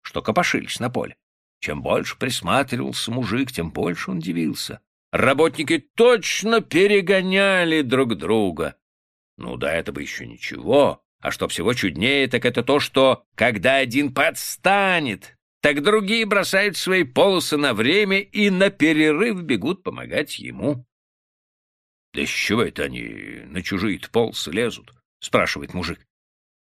что копошились на поле. Чем больше присматривался мужик, тем больше он дивился. Работники точно перегоняли друг друга. Ну да, это бы еще ничего. А что всего чуднее, так это то, что, когда один подстанет, так другие бросают свои полосы на время и на перерыв бегут помогать ему. — Да с чего это они на чужие полосы лезут? — спрашивает мужик. —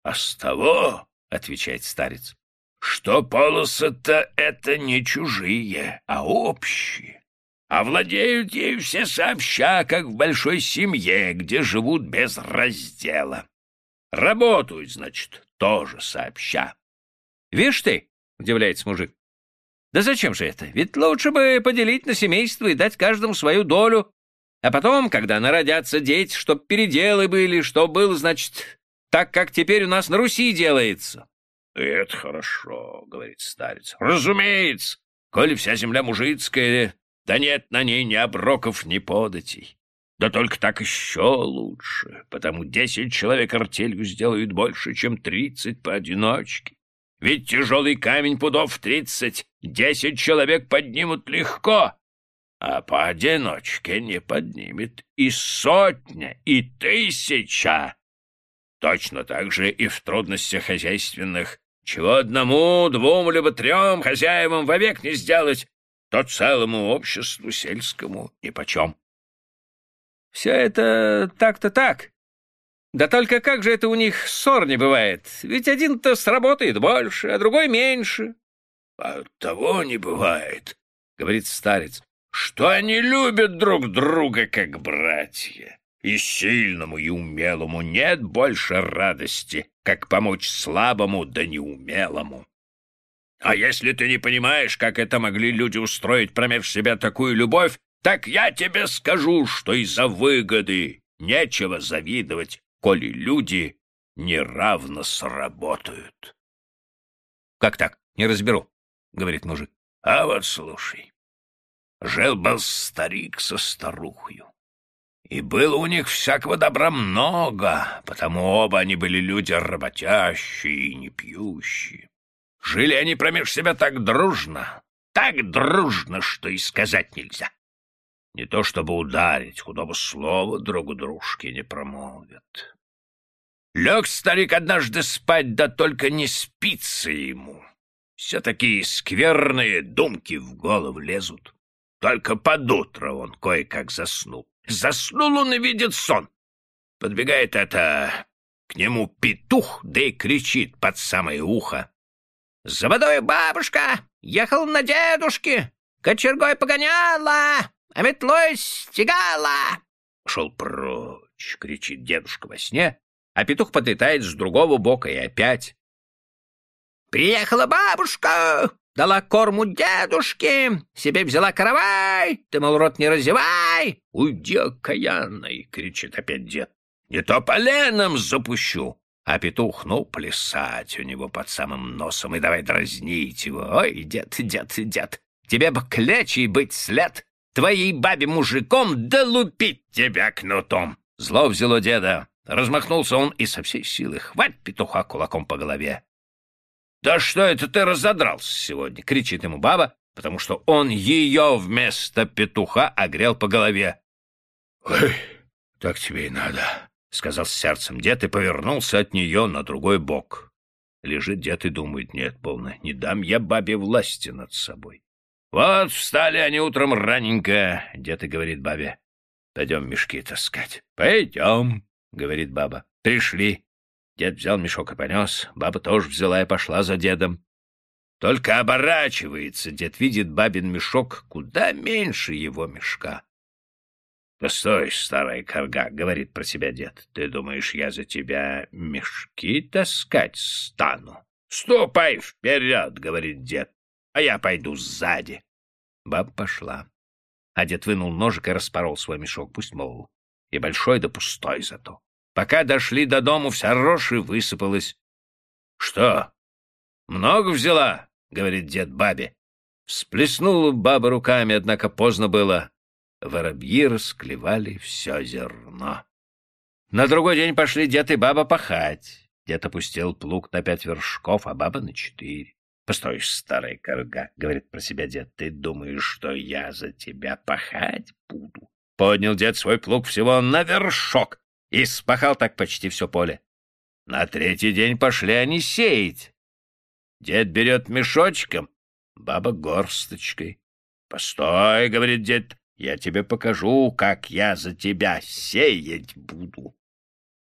А с того, — отвечает старец, — что полосы-то это не чужие, а общие, а владеют ею все сообща, как в большой семье, где живут без раздела. Работают, значит, тоже сообща. — Вишь ты, — удивляется мужик, — да зачем же это? Ведь лучше бы поделить на семейство и дать каждому свою долю, а потом, когда народятся дети, чтоб переделы были, что было, значит, так как теперь у нас на Руси делается. — Это хорошо, — говорит старец. — Разумеется, коли вся земля мужицкая, да нет на ней ни оброков, ни податей. Да только так еще лучше, потому десять человек артелью сделают больше, чем тридцать поодиночке. Ведь тяжелый камень пудов тридцать, десять человек поднимут легко, а поодиночке не поднимет и сотня, и тысяча. Точно так же и в трудностях хозяйственных. Чего одному, двум, либо трем хозяевам вовек не сделать, то целому обществу сельскому нипочем. Все это так-то так. Да только как же это у них ссор не бывает? Ведь один-то сработает больше, а другой меньше. — А того не бывает, — говорит старец, — что они любят друг друга, как братья. И сильному, и умелому нет больше радости, как помочь слабому да неумелому. А если ты не понимаешь, как это могли люди устроить промеж себя такую любовь, так я тебе скажу, что из-за выгоды нечего завидовать, коли люди неравно сработают. — Как так? Не разберу, — говорит мужик. — А вот слушай. Жил-был старик со старухою. И было у них всякого добра много, потому оба они были люди работящие и не пьющие. Жили они промеж себя так дружно, так дружно, что и сказать нельзя. Не то чтобы ударить, худого слова друг дружке не промолвят. Лег старик однажды спать, да только не спится ему. Все такие скверные думки в голову лезут. Только под утро он кое-как заснул. Заснул он и видит сон. Подбегает это к нему петух, да и кричит под самое ухо. «За водой бабушка! Ехал на дедушке! Кочергой погоняла, а метлой стегала! Шел прочь, кричит дедушка во сне, а петух подлетает с другого бока и опять. Приехала бабушка, дала корму дедушке, себе взяла каравай, ты, мол, рот не разевай. Уйди, окаянный, кричит опять дед. Не то поленом запущу. А петух, ну, плясать у него под самым носом и давай дразнить его. Ой, дед, дед, дед, тебе бы клячей быть след, твоей бабе мужиком да лупить тебя кнутом. Зло взяло деда. Размахнулся он и со всей силы хвать петуха кулаком по голове. «Да что это ты разодрался сегодня?» — кричит ему баба, потому что он ее вместо петуха огрел по голове. «Ой, так тебе и надо», — сказал с сердцем дед и повернулся от нее на другой бок. Лежит дед и думает, нет, полно, не дам я бабе власти над собой. Вот встали они утром раненько, дед и говорит бабе, пойдем мешки таскать. Пойдем, говорит баба. Пришли. Дед взял мешок и понес, баба тоже взяла и пошла за дедом. Только оборачивается, дед видит бабин мешок куда меньше его мешка. «Постой, старая корга», — говорит про себя дед. «Ты думаешь, я за тебя мешки таскать стану?» «Ступай вперед», — говорит дед, — «а я пойду сзади». Баба пошла. А дед вынул ножик и распорол свой мешок, пусть, мол, и большой да пустой зато. Пока дошли до дому, вся рожь и высыпалась. — Что? Много взяла? — говорит дед бабе. Всплеснула баба руками, однако поздно было. Воробьи расклевали все зерно. На другой день пошли дед и баба пахать. Дед опустил плуг на пять вершков, а баба на четыре. — Постой, старая корга, — говорит про себя дед, — ты думаешь, что я за тебя пахать буду? Поднял дед свой плуг всего на вершок, и спахал так почти все поле. На третий день пошли они сеять. Дед берет мешочком, баба горсточкой. «Постой», — говорит дед, — «я тебе покажу, как я за тебя сеять буду».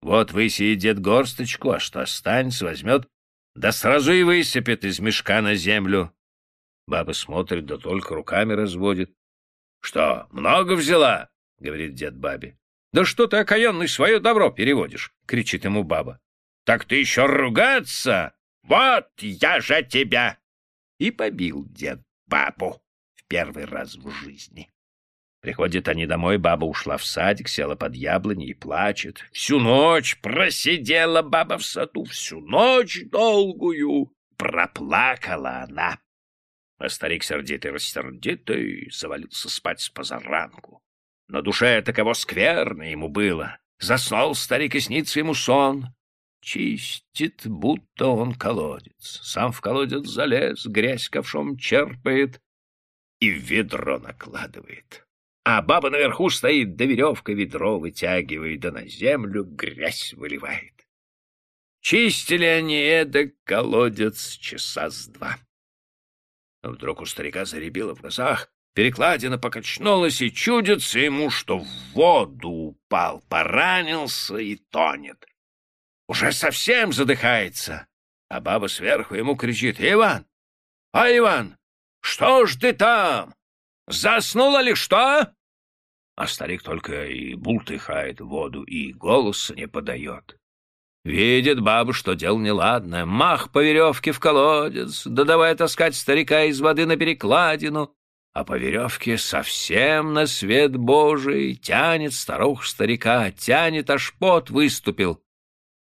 Вот высеет дед горсточку, а что останется, возьмет, да сразу и высыпет из мешка на землю. Баба смотрит, да только руками разводит. — Что, много взяла? — говорит дед бабе. «Да что ты, окаянный, свое добро переводишь?» — кричит ему баба. «Так ты еще ругаться? Вот я же тебя!» И побил дед бабу в первый раз в жизни. Приходят они домой, баба ушла в садик, села под яблони и плачет. Всю ночь просидела баба в саду, всю ночь долгую проплакала она. А старик сердитый-рассердитый завалился спать с позаранку. На душе таково скверно ему было. Заснул старик, и снится ему сон. Чистит, будто он колодец. Сам в колодец залез, грязь ковшом черпает и в ведро накладывает. А баба наверху стоит, да веревка ведро вытягивает, да на землю грязь выливает. Чистили они эдак колодец часа с два. Вдруг у старика заребило в глазах, Перекладина покачнулась, и чудится ему, что в воду упал, поранился и тонет. Уже совсем задыхается, а баба сверху ему кричит «Иван! А, Иван, что ж ты там? Заснула ли что?» А старик только и бултыхает воду, и голоса не подает. Видит баба, что дело неладное, мах по веревке в колодец, да давай таскать старика из воды на перекладину, а по веревке совсем на свет Божий тянет старух старика, тянет, аж пот выступил.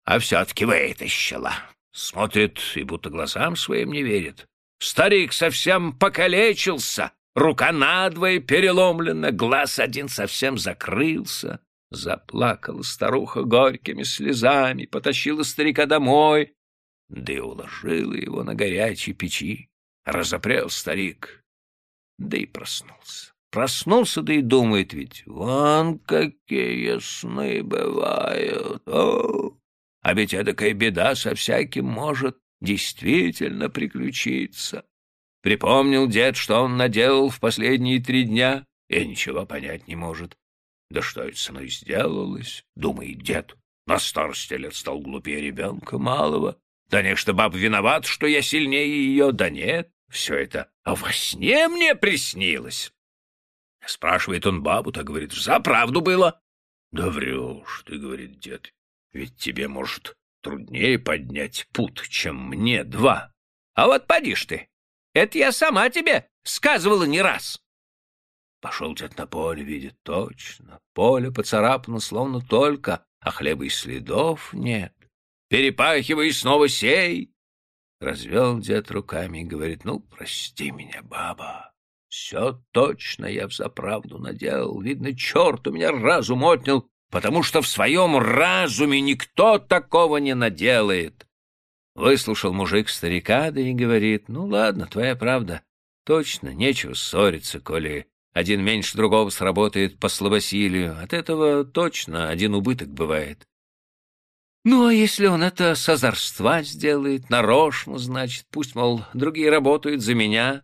А все-таки вытащила. Смотрит и будто глазам своим не верит. Старик совсем покалечился, рука надвое переломлена, глаз один совсем закрылся. Заплакала старуха горькими слезами, потащила старика домой, да и уложила его на горячей печи. Разопрел старик, да и проснулся. Проснулся, да и думает ведь, вон какие сны бывают. О! А ведь эдакая беда со всяким может действительно приключиться. Припомнил дед, что он наделал в последние три дня, и ничего понять не может. Да что это со мной сделалось, думает дед. На старости лет стал глупее ребенка малого. Да не, что баб виноват, что я сильнее ее, да нет. Все это а во сне мне приснилось. Спрашивает он бабу, так говорит, за правду было. — Да врешь ты, — говорит дед, — ведь тебе, может, труднее поднять пут, чем мне два. — А вот поди ж ты, это я сама тебе сказывала не раз. Пошел дед на поле, видит точно. Поле поцарапано словно только, а хлеба и следов нет. Перепахивай снова сей. Развел дед руками и говорит, ну, прости меня, баба. Все точно я взаправду наделал. Видно, черт у меня разум отнял, потому что в своем разуме никто такого не наделает. Выслушал мужик старика, да и говорит, ну ладно, твоя правда. Точно, нечего ссориться, коли один меньше другого сработает по слабосилию. От этого точно один убыток бывает. Ну, а если он это с озорства сделает, нарочно, значит, пусть, мол, другие работают за меня,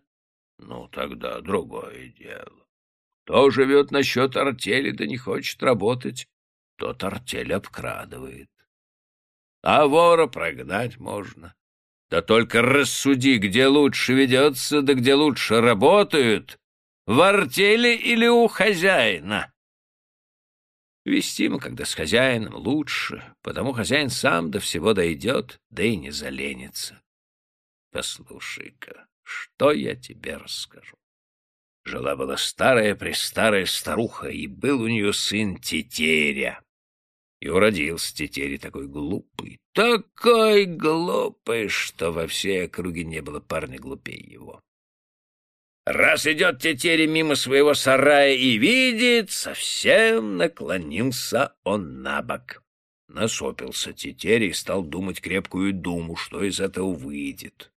ну, тогда другое дело. Кто живет насчет артели, да не хочет работать, тот артель обкрадывает. А вора прогнать можно. Да только рассуди, где лучше ведется, да где лучше работают, в артели или у хозяина. Вестимо, когда с хозяином, лучше, потому хозяин сам до всего дойдет, да и не заленится. Послушай-ка, что я тебе расскажу? Жила-была старая-престарая старуха, и был у нее сын Тетеря. И уродился Тетеря такой глупый, такой глупый, что во всей округе не было парня глупее его. Раз идет Тетеря мимо своего сарая и видит, совсем наклонился он на бок. Насопился Тетеря и стал думать крепкую думу, что из этого выйдет.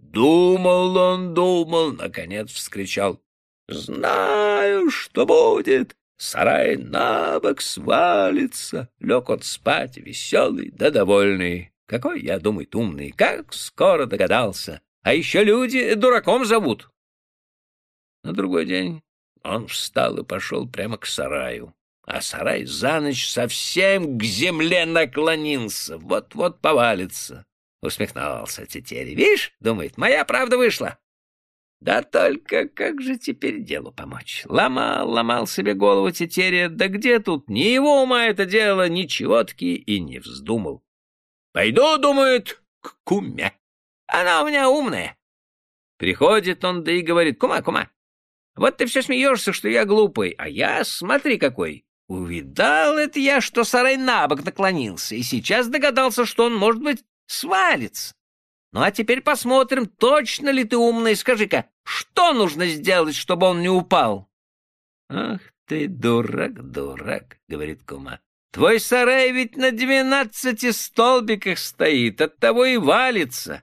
Думал он, думал, наконец вскричал. «Знаю, что будет!» Сарай на бок свалится. Лег он спать, веселый да довольный. Какой, я думаю, умный, как скоро догадался. А еще люди дураком зовут. На другой день он встал и пошел прямо к сараю. А сарай за ночь совсем к земле наклонился, вот-вот повалится. Усмехнулся Тетерий. Видишь, думает, моя правда вышла. Да только как же теперь делу помочь? Ломал, ломал себе голову Тетерия, да где тут ни его ума это дело, ничего-таки и не вздумал. Пойду, думает, к куме. Она у меня умная. Приходит он, да и говорит, кума, кума, вот ты все смеешься, что я глупый, а я, смотри какой. Увидал это я, что сарай на бок наклонился, и сейчас догадался, что он, может быть, свалится. Ну а теперь посмотрим, точно ли ты умный. Скажи-ка, что нужно сделать, чтобы он не упал? — Ах ты, дурак, дурак, — говорит кума. — Твой сарай ведь на двенадцати столбиках стоит, оттого и валится.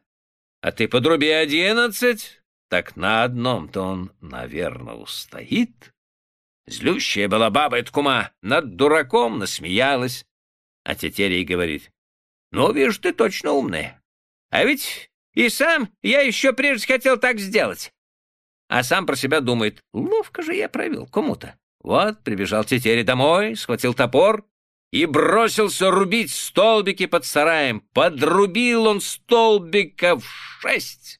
А ты подруби одиннадцать, так на одном-то он, наверное, устоит. Злющая была баба эта кума, над дураком насмеялась. А тетерей говорит, ну, вижу, ты точно умная. А ведь и сам я еще прежде хотел так сделать. А сам про себя думает, ловко же я провел кому-то. Вот, прибежал Тетеря домой, схватил топор и бросился рубить столбики под сараем. Подрубил он столбиков шесть.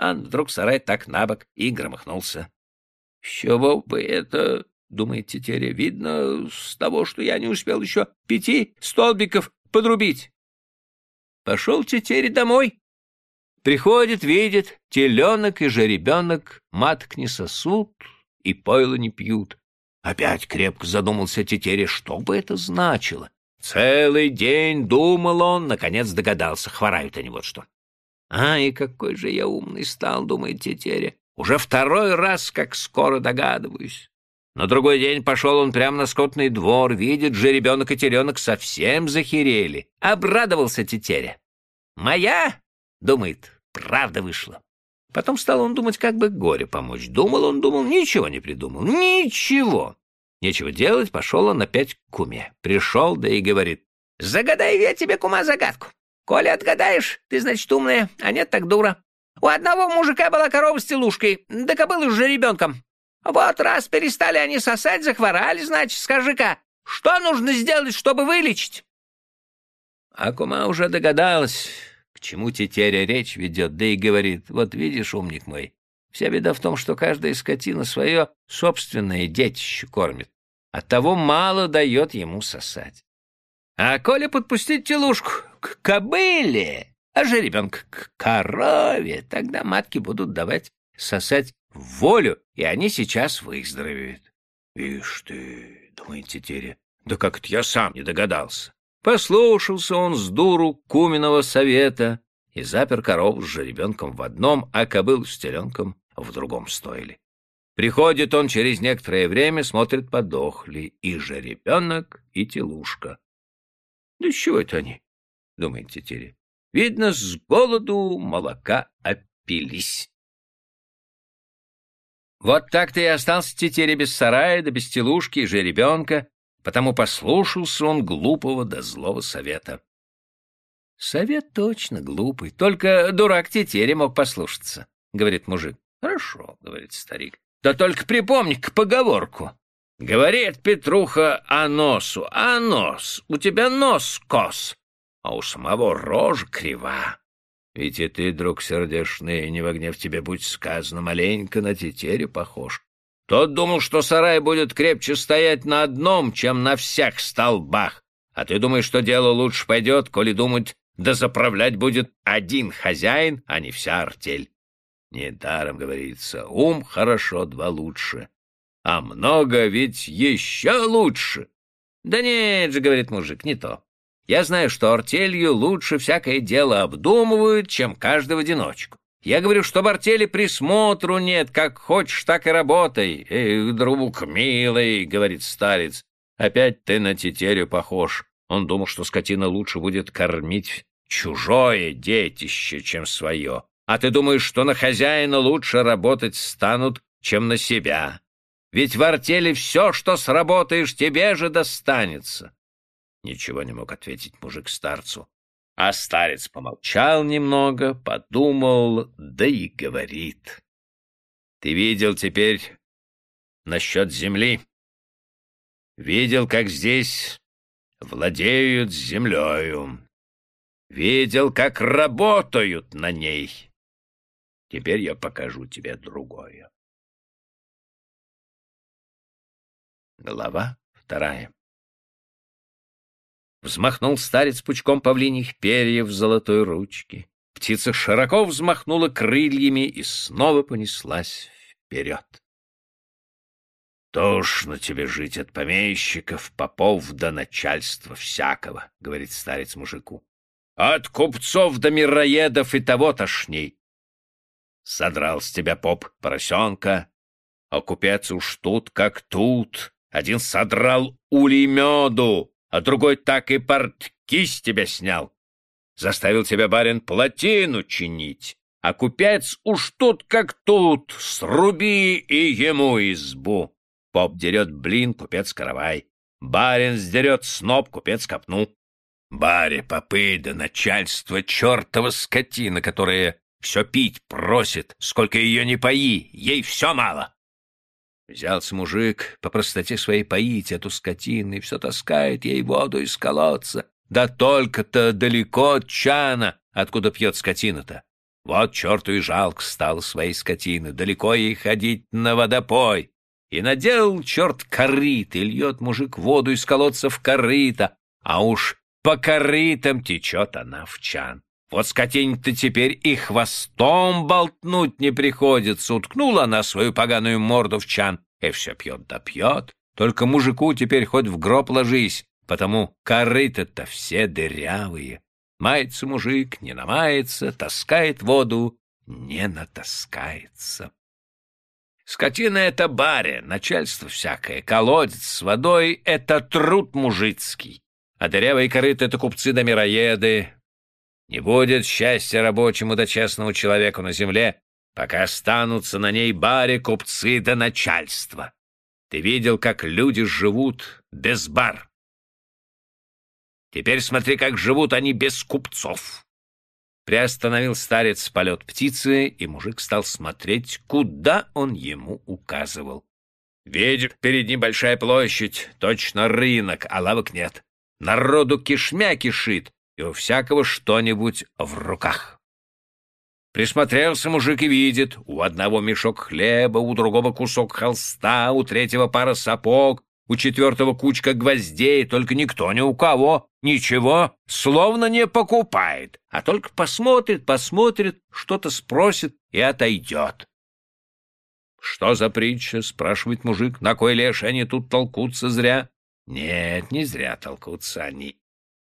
А вдруг сарай так набок и громыхнулся. — Чего бы это, — думает Тетеря, — видно с того, что я не успел еще пяти столбиков подрубить. Пошел Тетеря домой. Приходит, видит, теленок и жеребенок маток не сосут и пойло не пьют. Опять крепко задумался Тетеря, что бы это значило. Целый день думал он, наконец догадался, хворают они вот что. А, и какой же я умный стал, думает Тетеря. Уже второй раз, как скоро догадываюсь. На другой день пошел он прямо на скотный двор, видит, же ребенок и теленок совсем захерели. Обрадовался Тетеря. «Моя?» — думает, правда вышла. Потом стал он думать, как бы горе помочь. Думал он, думал, ничего не придумал. Ничего. Нечего делать, пошел он опять к куме. Пришел, да и говорит. «Загадай я тебе, кума, загадку. Коли отгадаешь, ты, значит, умная, а нет, так дура. У одного мужика была корова с телушкой, да кобылы уже ребенком. Вот раз перестали они сосать, захворали, значит, скажи-ка, что нужно сделать, чтобы вылечить? А кума уже догадалась, к чему тетеря речь ведет, да и говорит, вот видишь, умник мой, вся беда в том, что каждая скотина свое собственное детище кормит. Оттого мало дает ему сосать. А коли подпустить телушку к кобыле, а жеребенка к корове, тогда матки будут давать сосать волю, и они сейчас выздоровеют. — Ишь ты, — думает Тетеря, — да как-то я сам не догадался. Послушался он с дуру куменного совета и запер коров с жеребенком в одном, а кобыл с теленком в другом стойле. Приходит он через некоторое время, смотрит, подохли и жеребенок, и телушка. — Да с чего это они? — думает Тетеря. — Видно, с голоду молока опились. Вот так-то и остался Тетеря без сарая, да без телушки и жеребенка, потому послушался он глупого да злого совета. Совет точно глупый, только дурак Тетеря мог послушаться, — говорит мужик. Хорошо, — говорит старик, — да только припомни-ка поговорку. Говорит Петруха о носу, а нос, у тебя нос кос, а у самого рожа крива. Ведь и ты, друг сердешный, не в гнев тебе будь сказано, маленько на тетерю похож. Тот думал, что сарай будет крепче стоять на одном, чем на всех столбах. А ты думаешь, что дело лучше пойдет, коли думать, да заправлять будет один хозяин, а не вся артель. Недаром говорится, ум хорошо, два лучше. А много ведь еще лучше. Да нет же, говорит мужик, не то. Я знаю, что артелью лучше всякое дело обдумывают, чем каждый в одиночку. Я говорю, что в артели присмотру нет, как хочешь, так и работай. Эх, друг милый, говорит старец, опять ты на тетерю похож. Он думал, что скотина лучше будет кормить чужое детище, чем свое. А ты думаешь, что на хозяина лучше работать станут, чем на себя. Ведь в артели все, что сработаешь, тебе же достанется. Ничего не мог ответить мужик старцу. А старец помолчал немного, подумал, да и говорит. Ты видел теперь насчет земли? Видел, как здесь владеют землею. Видел, как работают на ней. Теперь я покажу тебе другое. Глава вторая. Взмахнул старец пучком павлиних перьев золотой ручке. Птица широко взмахнула крыльями и снова понеслась вперед. «Тошно тебе жить от помещиков, попов до начальства всякого», — говорит старец мужику. «От купцов до мироедов и того тошней. Содрал с тебя поп поросенка, а купец уж тут как тут. Один содрал улей меду, а другой так и портки с тебя снял. Заставил тебя, барин, плотину чинить, а купец уж тут как тут, сруби и ему избу. Поп дерет блин, купец каравай. Барин сдерет сноп, купец копну. Баре, попы да начальство чертова скотина, которая все пить просит, сколько ее не пои, ей все мало. Взялся мужик по простоте своей поить эту скотину и все таскает ей воду из колодца. Да только-то далеко от чана, откуда пьет скотина-то. Вот черту и жалко стал своей скотины, далеко ей ходить на водопой. И наделал черт корыт, и льет мужик воду из колодца в корыто, а уж по корытам течет она в чан. Вот скотень-то теперь и хвостом болтнуть не приходится. Уткнула она свою поганую морду в чан, и все пьет да пьет. Только мужику теперь хоть в гроб ложись, потому корыты-то все дырявые. Мается мужик, не намается, таскает воду, не натаскается. Скотина — это баря, начальство всякое, колодец с водой — это труд мужицкий, а дырявые корыты — это купцы да мироеды, не будет счастья рабочему да честному человеку на земле, пока останутся на ней баре, купцы да начальство. Ты видел, как люди живут без бар. Теперь смотри, как живут они без купцов. Приостановил старец полет птицы, и мужик стал смотреть, куда он ему указывал. Видит, перед ним большая площадь, точно рынок, а лавок нет. Народу кишмя кишит, и у всякого что-нибудь в руках. Присмотрелся мужик и видит, у одного мешок хлеба, у другого кусок холста, у третьего пара сапог, у четвертого кучка гвоздей, только никто ни у кого ничего словно не покупает, а только посмотрит, посмотрит, что-то спросит и отойдет. «Что за притча?» — спрашивает мужик. «На кой леши они тут толкутся зря?» «Нет, не зря толкутся они,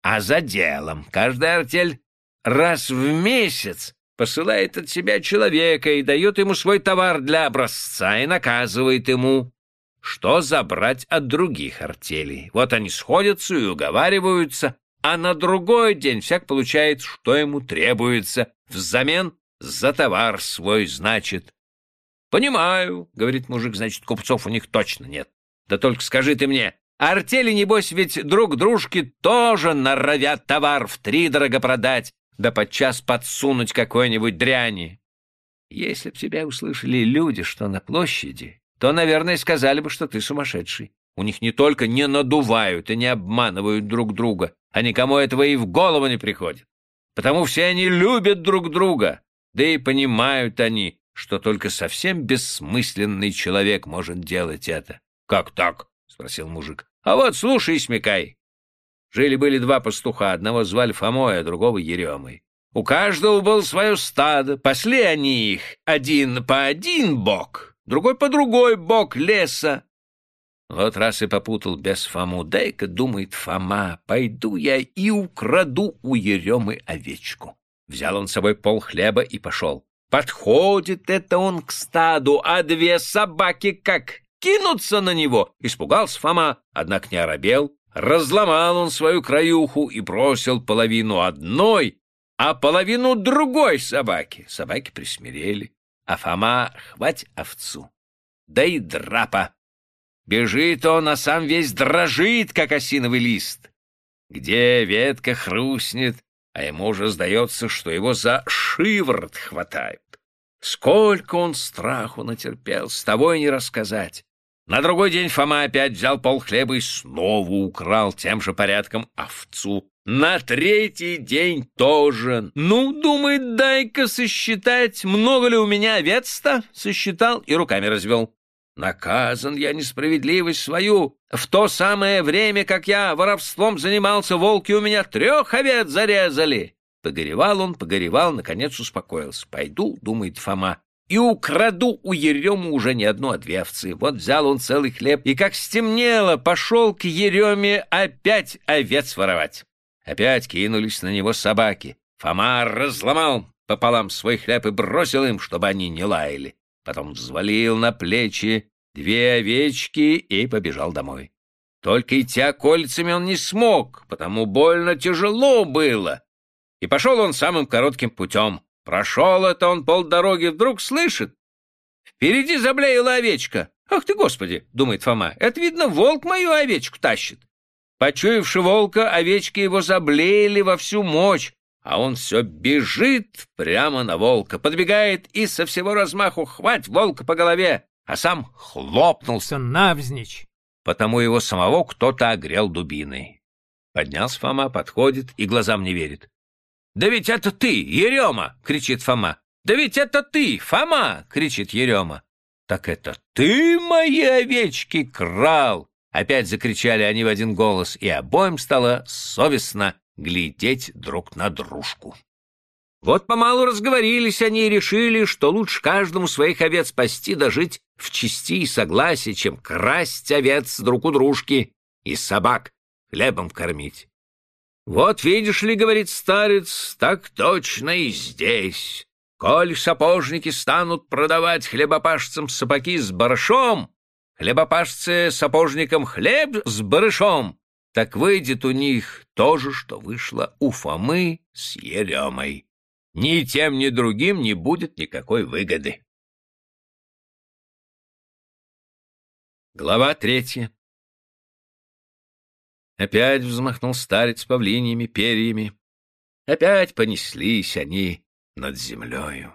а за делом. Каждая артель раз в месяц посылает от себя человека и дает ему свой товар для образца и наказывает ему, что забрать от других артелей. Вот они сходятся и уговариваются, а на другой день всяк получает, что ему требуется, взамен за товар свой, значит. «Понимаю», — говорит мужик, — «значит, купцов у них точно нет. Да только скажи ты мне, артели, небось, ведь друг дружке тоже норовят товар в три дорого продать, да подчас подсунуть какой-нибудь дряни. Если б тебя услышали люди, что на площади, то, наверное, сказали бы, что ты сумасшедший. У них не только не надувают и не обманывают друг друга, а никому этого и в голову не приходит. Потому все они любят друг друга, да и понимают они, что только совсем бессмысленный человек может делать это. — Как так? — спросил мужик. — А вот слушай смекай. Жили-были два пастуха, одного звали Фомой, а другого Еремой. У каждого был свое стадо, пасли они их один по один бок, другой по другой бок леса. Вот раз и попутал без Фому, дай-ка, думает Фома, пойду я и украду у Еремы овечку. Взял он с собой пол хлеба и пошел. Подходит это он к стаду, а две собаки как кинутся на него. Испугался Фома, однако не оробел. Разломал он свою краюху и бросил половину одной, а половину другой собаки. Собаки присмирели а Фома хвать овцу. Да и драпа. Бежит он, а сам весь дрожит, как осиновый лист. Где ветка хрустнет, а ему уже сдается, что его за шиворот хватают. Сколько он страху натерпел, с того и не рассказать. На другой день Фома опять взял пол хлеба и снова украл тем же порядком овцу. На третий день тоже. Ну, думает, дай-ка сосчитать, много ли у меня овец-то? Сосчитал и руками развел. Наказан я несправедливость свою. В то самое время, как я воровством занимался, волки у меня трех овец зарезали. Погоревал он, погоревал, наконец успокоился. Пойду, думает Фома, и украду у Еремы уже не одну, а две овцы. Вот взял он целый хлеб, и как стемнело, пошел к Ереме опять овец воровать. Опять кинулись на него собаки. Фома разломал пополам свой хлеб и бросил им, чтобы они не лаяли. Потом взвалил на плечи две овечки и побежал домой. Только идти окольцами он не смог, потому больно тяжело было. И пошел он самым коротким путем. Прошел это он полдороги, вдруг слышит. Впереди заблеяла овечка. «Ах ты, Господи!» — думает Фома. «Это, видно, волк мою овечку тащит». Почуявши волка, овечки его заблеяли во всю мощь, а он все бежит прямо на волка, подбегает и со всего размаху хвать волка по голове, а сам хлопнулся навзничь, потому его самого кто-то огрел дубиной. Поднялся Фома, подходит и глазам не верит. «Да ведь это ты, Ерема!» — кричит Фома. «Да ведь это ты, Фома!» — кричит Ерема. «Так это ты мои овечки крал!» Опять закричали они в один голос, и обоим стало совестно глядеть друг на дружку. Вот помалу разговорились они и решили, что лучше каждому своих овец спасти да жить в чести и согласии, чем красть овец друг у дружки и собак хлебом кормить. «Вот видишь ли, — говорит старец, — так точно и здесь. Коль сапожники станут продавать хлебопашцам сапоги с барышом, хлебопашцы сапожникам хлеб с барышом, так выйдет у них то же, что вышло у Фомы с Еремой. Ни тем, ни другим не будет никакой выгоды. Глава третья Опять взмахнул старец павлиньими перьями. Опять понеслись они над землею.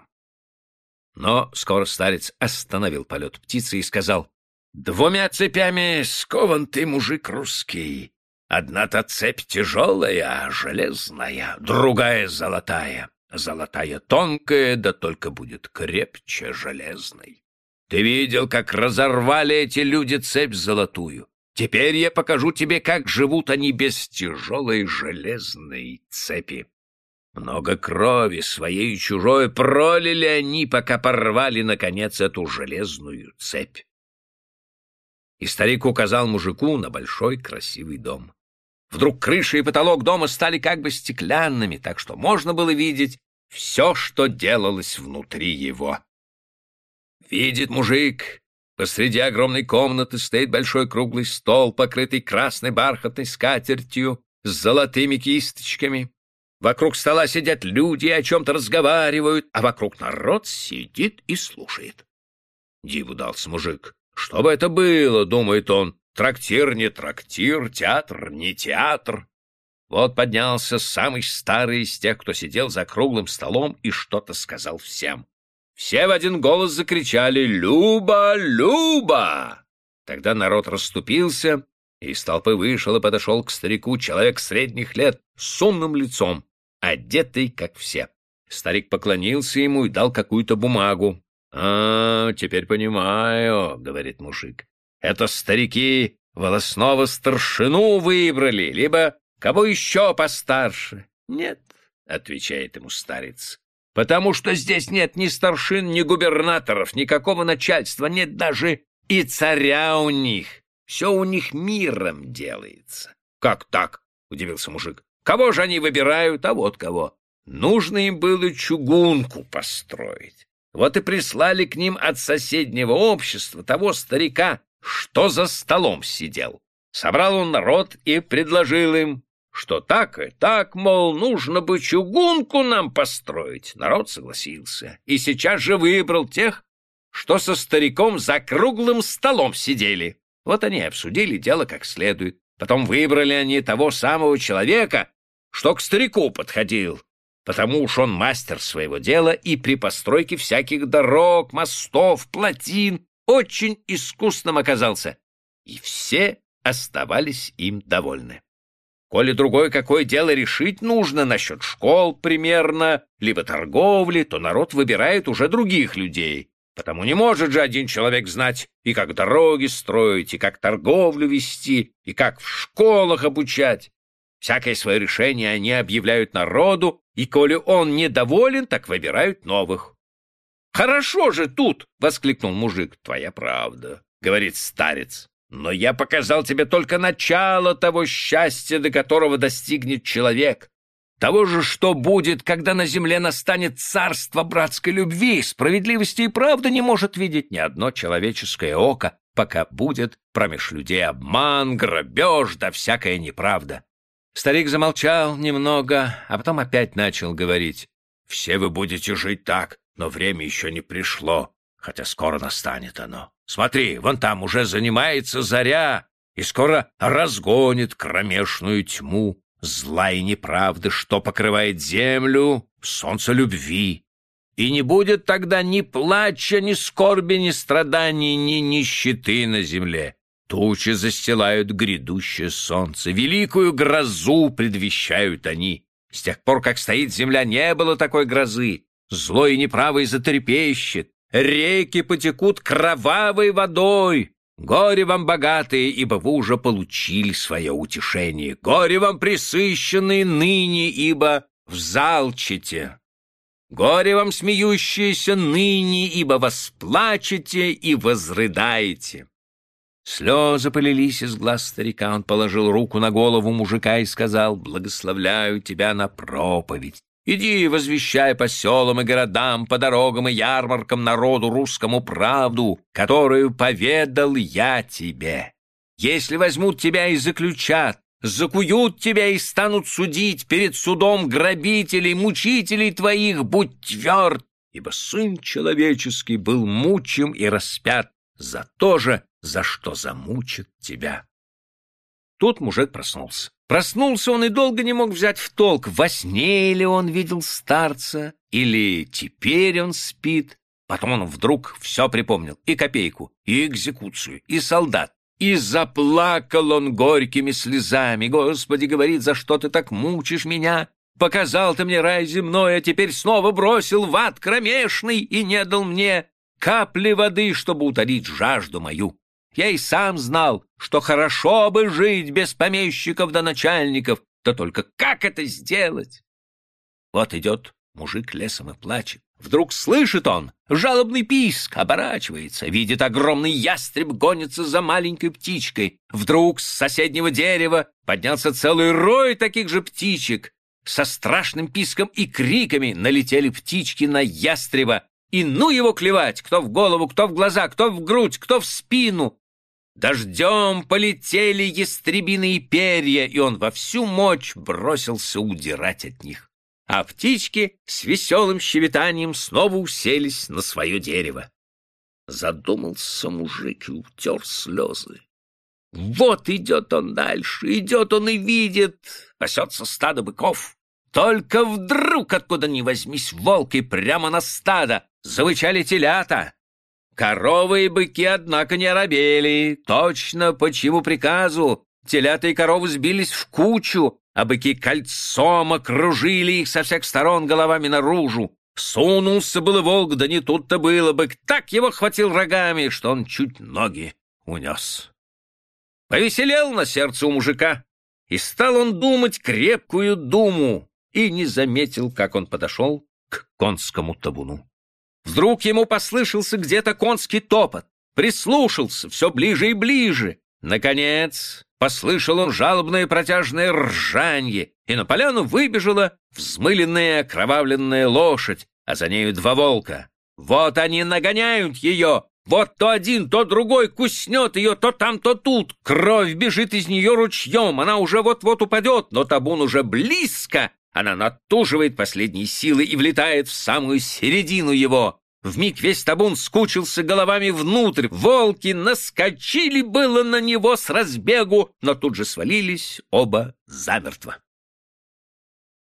Но скоро старец остановил полет птицы и сказал, Двумя цепями скован ты, мужик русский. Одна-то цепь тяжелая, железная, другая золотая. Золотая тонкая, да только будет крепче железной. Ты видел, как разорвали эти люди цепь золотую? Теперь я покажу тебе, как живут они без тяжелой железной цепи. Много крови, своей и чужой, пролили они, пока порвали, наконец, эту железную цепь. И старик указал мужику на большой красивый дом. Вдруг крыша и потолок дома стали как бы стеклянными, так что можно было видеть все, что делалось внутри его. Видит мужик, посреди огромной комнаты стоит большой круглый стол, покрытый красной бархатной скатертью с золотыми кисточками. Вокруг стола сидят люди и о чем-то разговаривают, а вокруг народ сидит и слушает. Диву дался мужик. Что бы это было, думает он, трактир не трактир, театр не театр. Вот поднялся самый старый из тех, кто сидел за круглым столом и что-то сказал всем. Все в один голос закричали «Люба! Люба!». Тогда народ расступился, и из толпы вышел и подошел к старику человек средних лет с умным лицом, одетый, как все. Старик поклонился ему и дал какую-то бумагу. «А, теперь понимаю», — говорит мужик. «Это старики волосного старшину выбрали, либо кого еще постарше». «Нет», — отвечает ему старец, «потому что здесь нет ни старшин, ни губернаторов, никакого начальства, нет даже и царя у них. Все у них миром делается». «Как так?» — удивился мужик. Кого же они выбирают, а вот кого. Нужно им было чугунку построить. Вот и прислали к ним от соседнего общества того старика, что за столом сидел. Собрал он народ и предложил им, что так и так, мол, нужно бы чугунку нам построить. Народ согласился и сейчас же выбрал тех, что со стариком за круглым столом сидели. Вот они обсудили дело как следует. Потом выбрали они того самого человека, что к старику подходил, потому уж он мастер своего дела и при постройке всяких дорог, мостов, плотин очень искусным оказался, и все оставались им довольны. Коли другое какое дело решить нужно насчет школ примерно, либо торговли, то народ выбирает уже других людей, потому не может же один человек знать и как дороги строить, и как торговлю вести, и как в школах обучать. Всякое свое решение они объявляют народу, и коли он недоволен, так выбирают новых. «Хорошо же тут!» — воскликнул мужик. «Твоя правда», — говорит старец. «Но я показал тебе только начало того счастья, до которого достигнет человек. Того же, что будет, когда на земле настанет царство братской любви, справедливости и правды не может видеть ни одно человеческое око, пока будет промеж людей обман, грабеж да всякая неправда. Старик замолчал немного, а потом опять начал говорить. «Все вы будете жить так, но время еще не пришло, хотя скоро настанет оно. Смотри, вон там уже занимается заря, и скоро разгонит кромешную тьму, зла и неправды, что покрывает землю, солнце любви. И не будет тогда ни плача, ни скорби, ни страданий, ни нищеты на земле. Тучи застилают грядущее солнце, великую грозу предвещают они. С тех пор, как стоит земля, не было такой грозы. Злой и неправый затрепещет, реки потекут кровавой водой. Горе вам, богатые, ибо вы уже получили свое утешение. Горе вам, присыщенные ныне, ибо взалчите. Горе вам, смеющиеся ныне, ибо восплачете и возрыдаете. Слезы полились из глаз старика. Он положил руку на голову мужика и сказал, «Благословляю тебя на проповедь. Иди, возвещай по селам и городам, по дорогам и ярмаркам народу русскому правду, которую поведал я тебе. Если возьмут тебя и заключат, закуют тебя и станут судить перед судом грабителей, мучителей твоих, будь тверд, ибо Сын Человеческий был мучим и распят за то же, за что замучит тебя. Тут мужик проснулся. Проснулся он и долго не мог взять в толк, во сне ли он видел старца, или теперь он спит. Потом он вдруг все припомнил, и копейку, и экзекуцию, и солдат. И заплакал он горькими слезами. «Господи, — говорит, — за что ты так мучишь меня? Показал ты мне рай земной, а теперь снова бросил в ад кромешный и не дал мне капли воды, чтобы утолить жажду мою. Я и сам знал, что хорошо бы жить без помещиков да начальников, да только как это сделать? Вот идет мужик лесом и плачет. Вдруг слышит он жалобный писк, оборачивается, видит огромный ястреб гонится за маленькой птичкой. Вдруг с соседнего дерева поднялся целый рой таких же птичек. Со страшным писком и криками налетели птички на ястреба. И ну его клевать, кто в голову, кто в глаза, кто в грудь, кто в спину. Дождем полетели ястребиные перья, и он во всю мощь бросился удирать от них. А птички с веселым щебетанием снова уселись на свое дерево. Задумался мужик и утер слезы. Вот идет он дальше, идет он и видит, пасется стадо быков. Только вдруг, откуда ни возьмись, волки прямо на стадо, завычали телята, Коровы и быки, однако, не оробели. Точно по чьему приказу телята и коровы сбились в кучу, а быки кольцом окружили их со всех сторон головами наружу. Сунулся было волк, да не тут-то было. Бык так его хватил рогами, что он чуть ноги унес. Повеселел на сердце у мужика, и стал он думать крепкую думу, и не заметил, как он подошел к конскому табуну. Вдруг ему послышался где-то конский топот. Прислушался все ближе и ближе. Наконец послышал он жалобное протяжное ржанье, и на поляну выбежала взмыленная окровавленная лошадь, а за нею два волка. Вот они нагоняют ее, вот то один, то другой куснет ее то там, то тут. Кровь бежит из нее ручьем, она уже вот-вот упадет, но табун уже близко, она натуживает последние силы и влетает в самую середину его. Вмиг весь табун скучился головами внутрь. Волки наскочили было на него с разбегу, но тут же свалились оба замертво.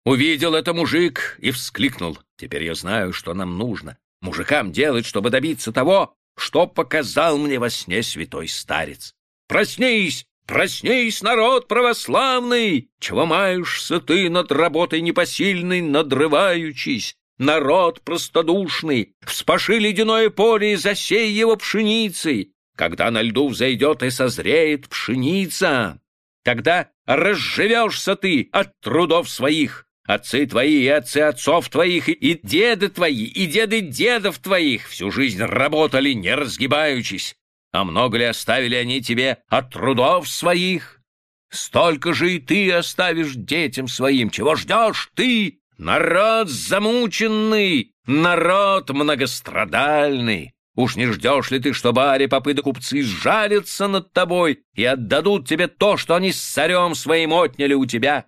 Увидел это мужик и вскликнул. Теперь я знаю, что нам нужно. Мужикам делать, чтобы добиться того, что показал мне во сне святой старец. Проснись! Проснись, народ православный! Чего маешься ты над работой непосильной, надрываючись? Народ простодушный, вспаши ледяное поле и засей его пшеницей. Когда на льду взойдет и созреет пшеница, тогда разживешься ты от трудов своих. Отцы твои и отцы отцов твоих, и деды твои, и деды дедов твоих всю жизнь работали, не разгибаючись. А много ли оставили они тебе от трудов своих? Столько же и ты оставишь детям своим. Чего ждешь ты, народ замученный, народ многострадальный? Уж не ждешь ли ты, что баре попы да купцы сжалятся над тобой и отдадут тебе то, что они с царем своим отняли у тебя?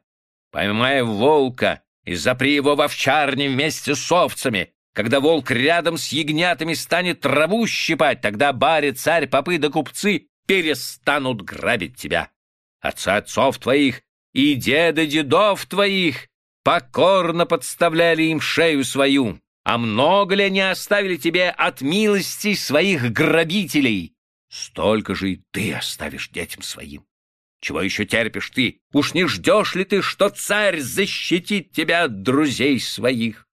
Поймай волка и запри его в овчарне вместе с овцами, когда волк рядом с ягнятами станет траву щипать, тогда баре, царь, попы да купцы перестанут грабить тебя. Отцы отцов твоих и деды дедов твоих покорно подставляли им шею свою, а много ли они оставили тебе от милости своих грабителей? Столько же и ты оставишь детям своим. Чего еще терпишь ты? Уж не ждешь ли ты, что царь защитит тебя от друзей своих?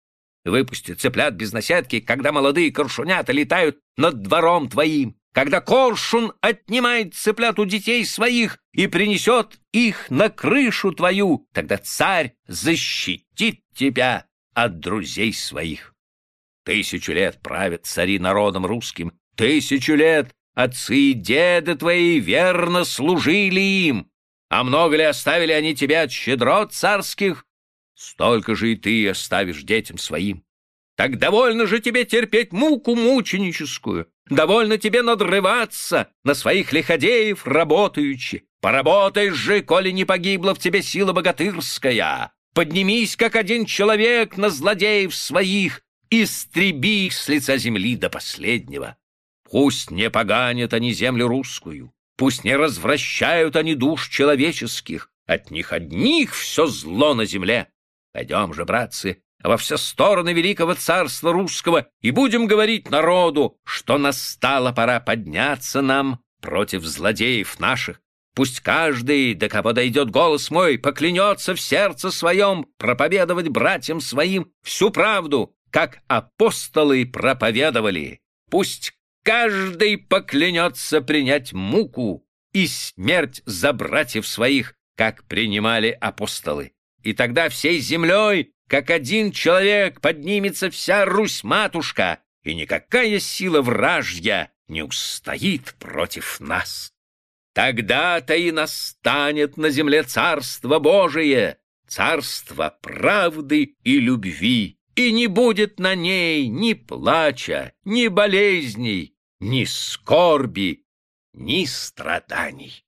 Выпусти цыплят без наседки, когда молодые коршунята летают над двором твоим, когда коршун отнимает цыплят у детей своих и принесет их на крышу твою, тогда царь защитит тебя от друзей своих. Тысячу лет правят цари народом русским, тысячу лет отцы и деды твои верно служили им, а много ли оставили они тебя от щедрот царских, столько же и ты оставишь детям своим. Так довольно же тебе терпеть муку мученическую, довольно тебе надрываться на своих лиходеев работаючи. Поработай же, коли не погибла в тебе сила богатырская. Поднимись, как один человек, на злодеев своих, истреби их с лица земли до последнего. Пусть не поганят они землю русскую, пусть не развращают они душ человеческих, от них одних все зло на земле. Пойдем же, братцы, во все стороны великого царства русского и будем говорить народу, что настала пора подняться нам против злодеев наших. Пусть каждый, до кого дойдет голос мой, поклянется в сердце своем проповедовать братьям своим всю правду, как апостолы проповедовали. Пусть каждый поклянется принять муку и смерть за братьев своих, как принимали апостолы. И тогда всей землей, как один человек, поднимется вся Русь-матушка, и никакая сила вражья не устоит против нас. Тогда-то и настанет на земле Царство Божие, Царство правды и любви, и не будет на ней ни плача, ни болезней, ни скорби, ни страданий.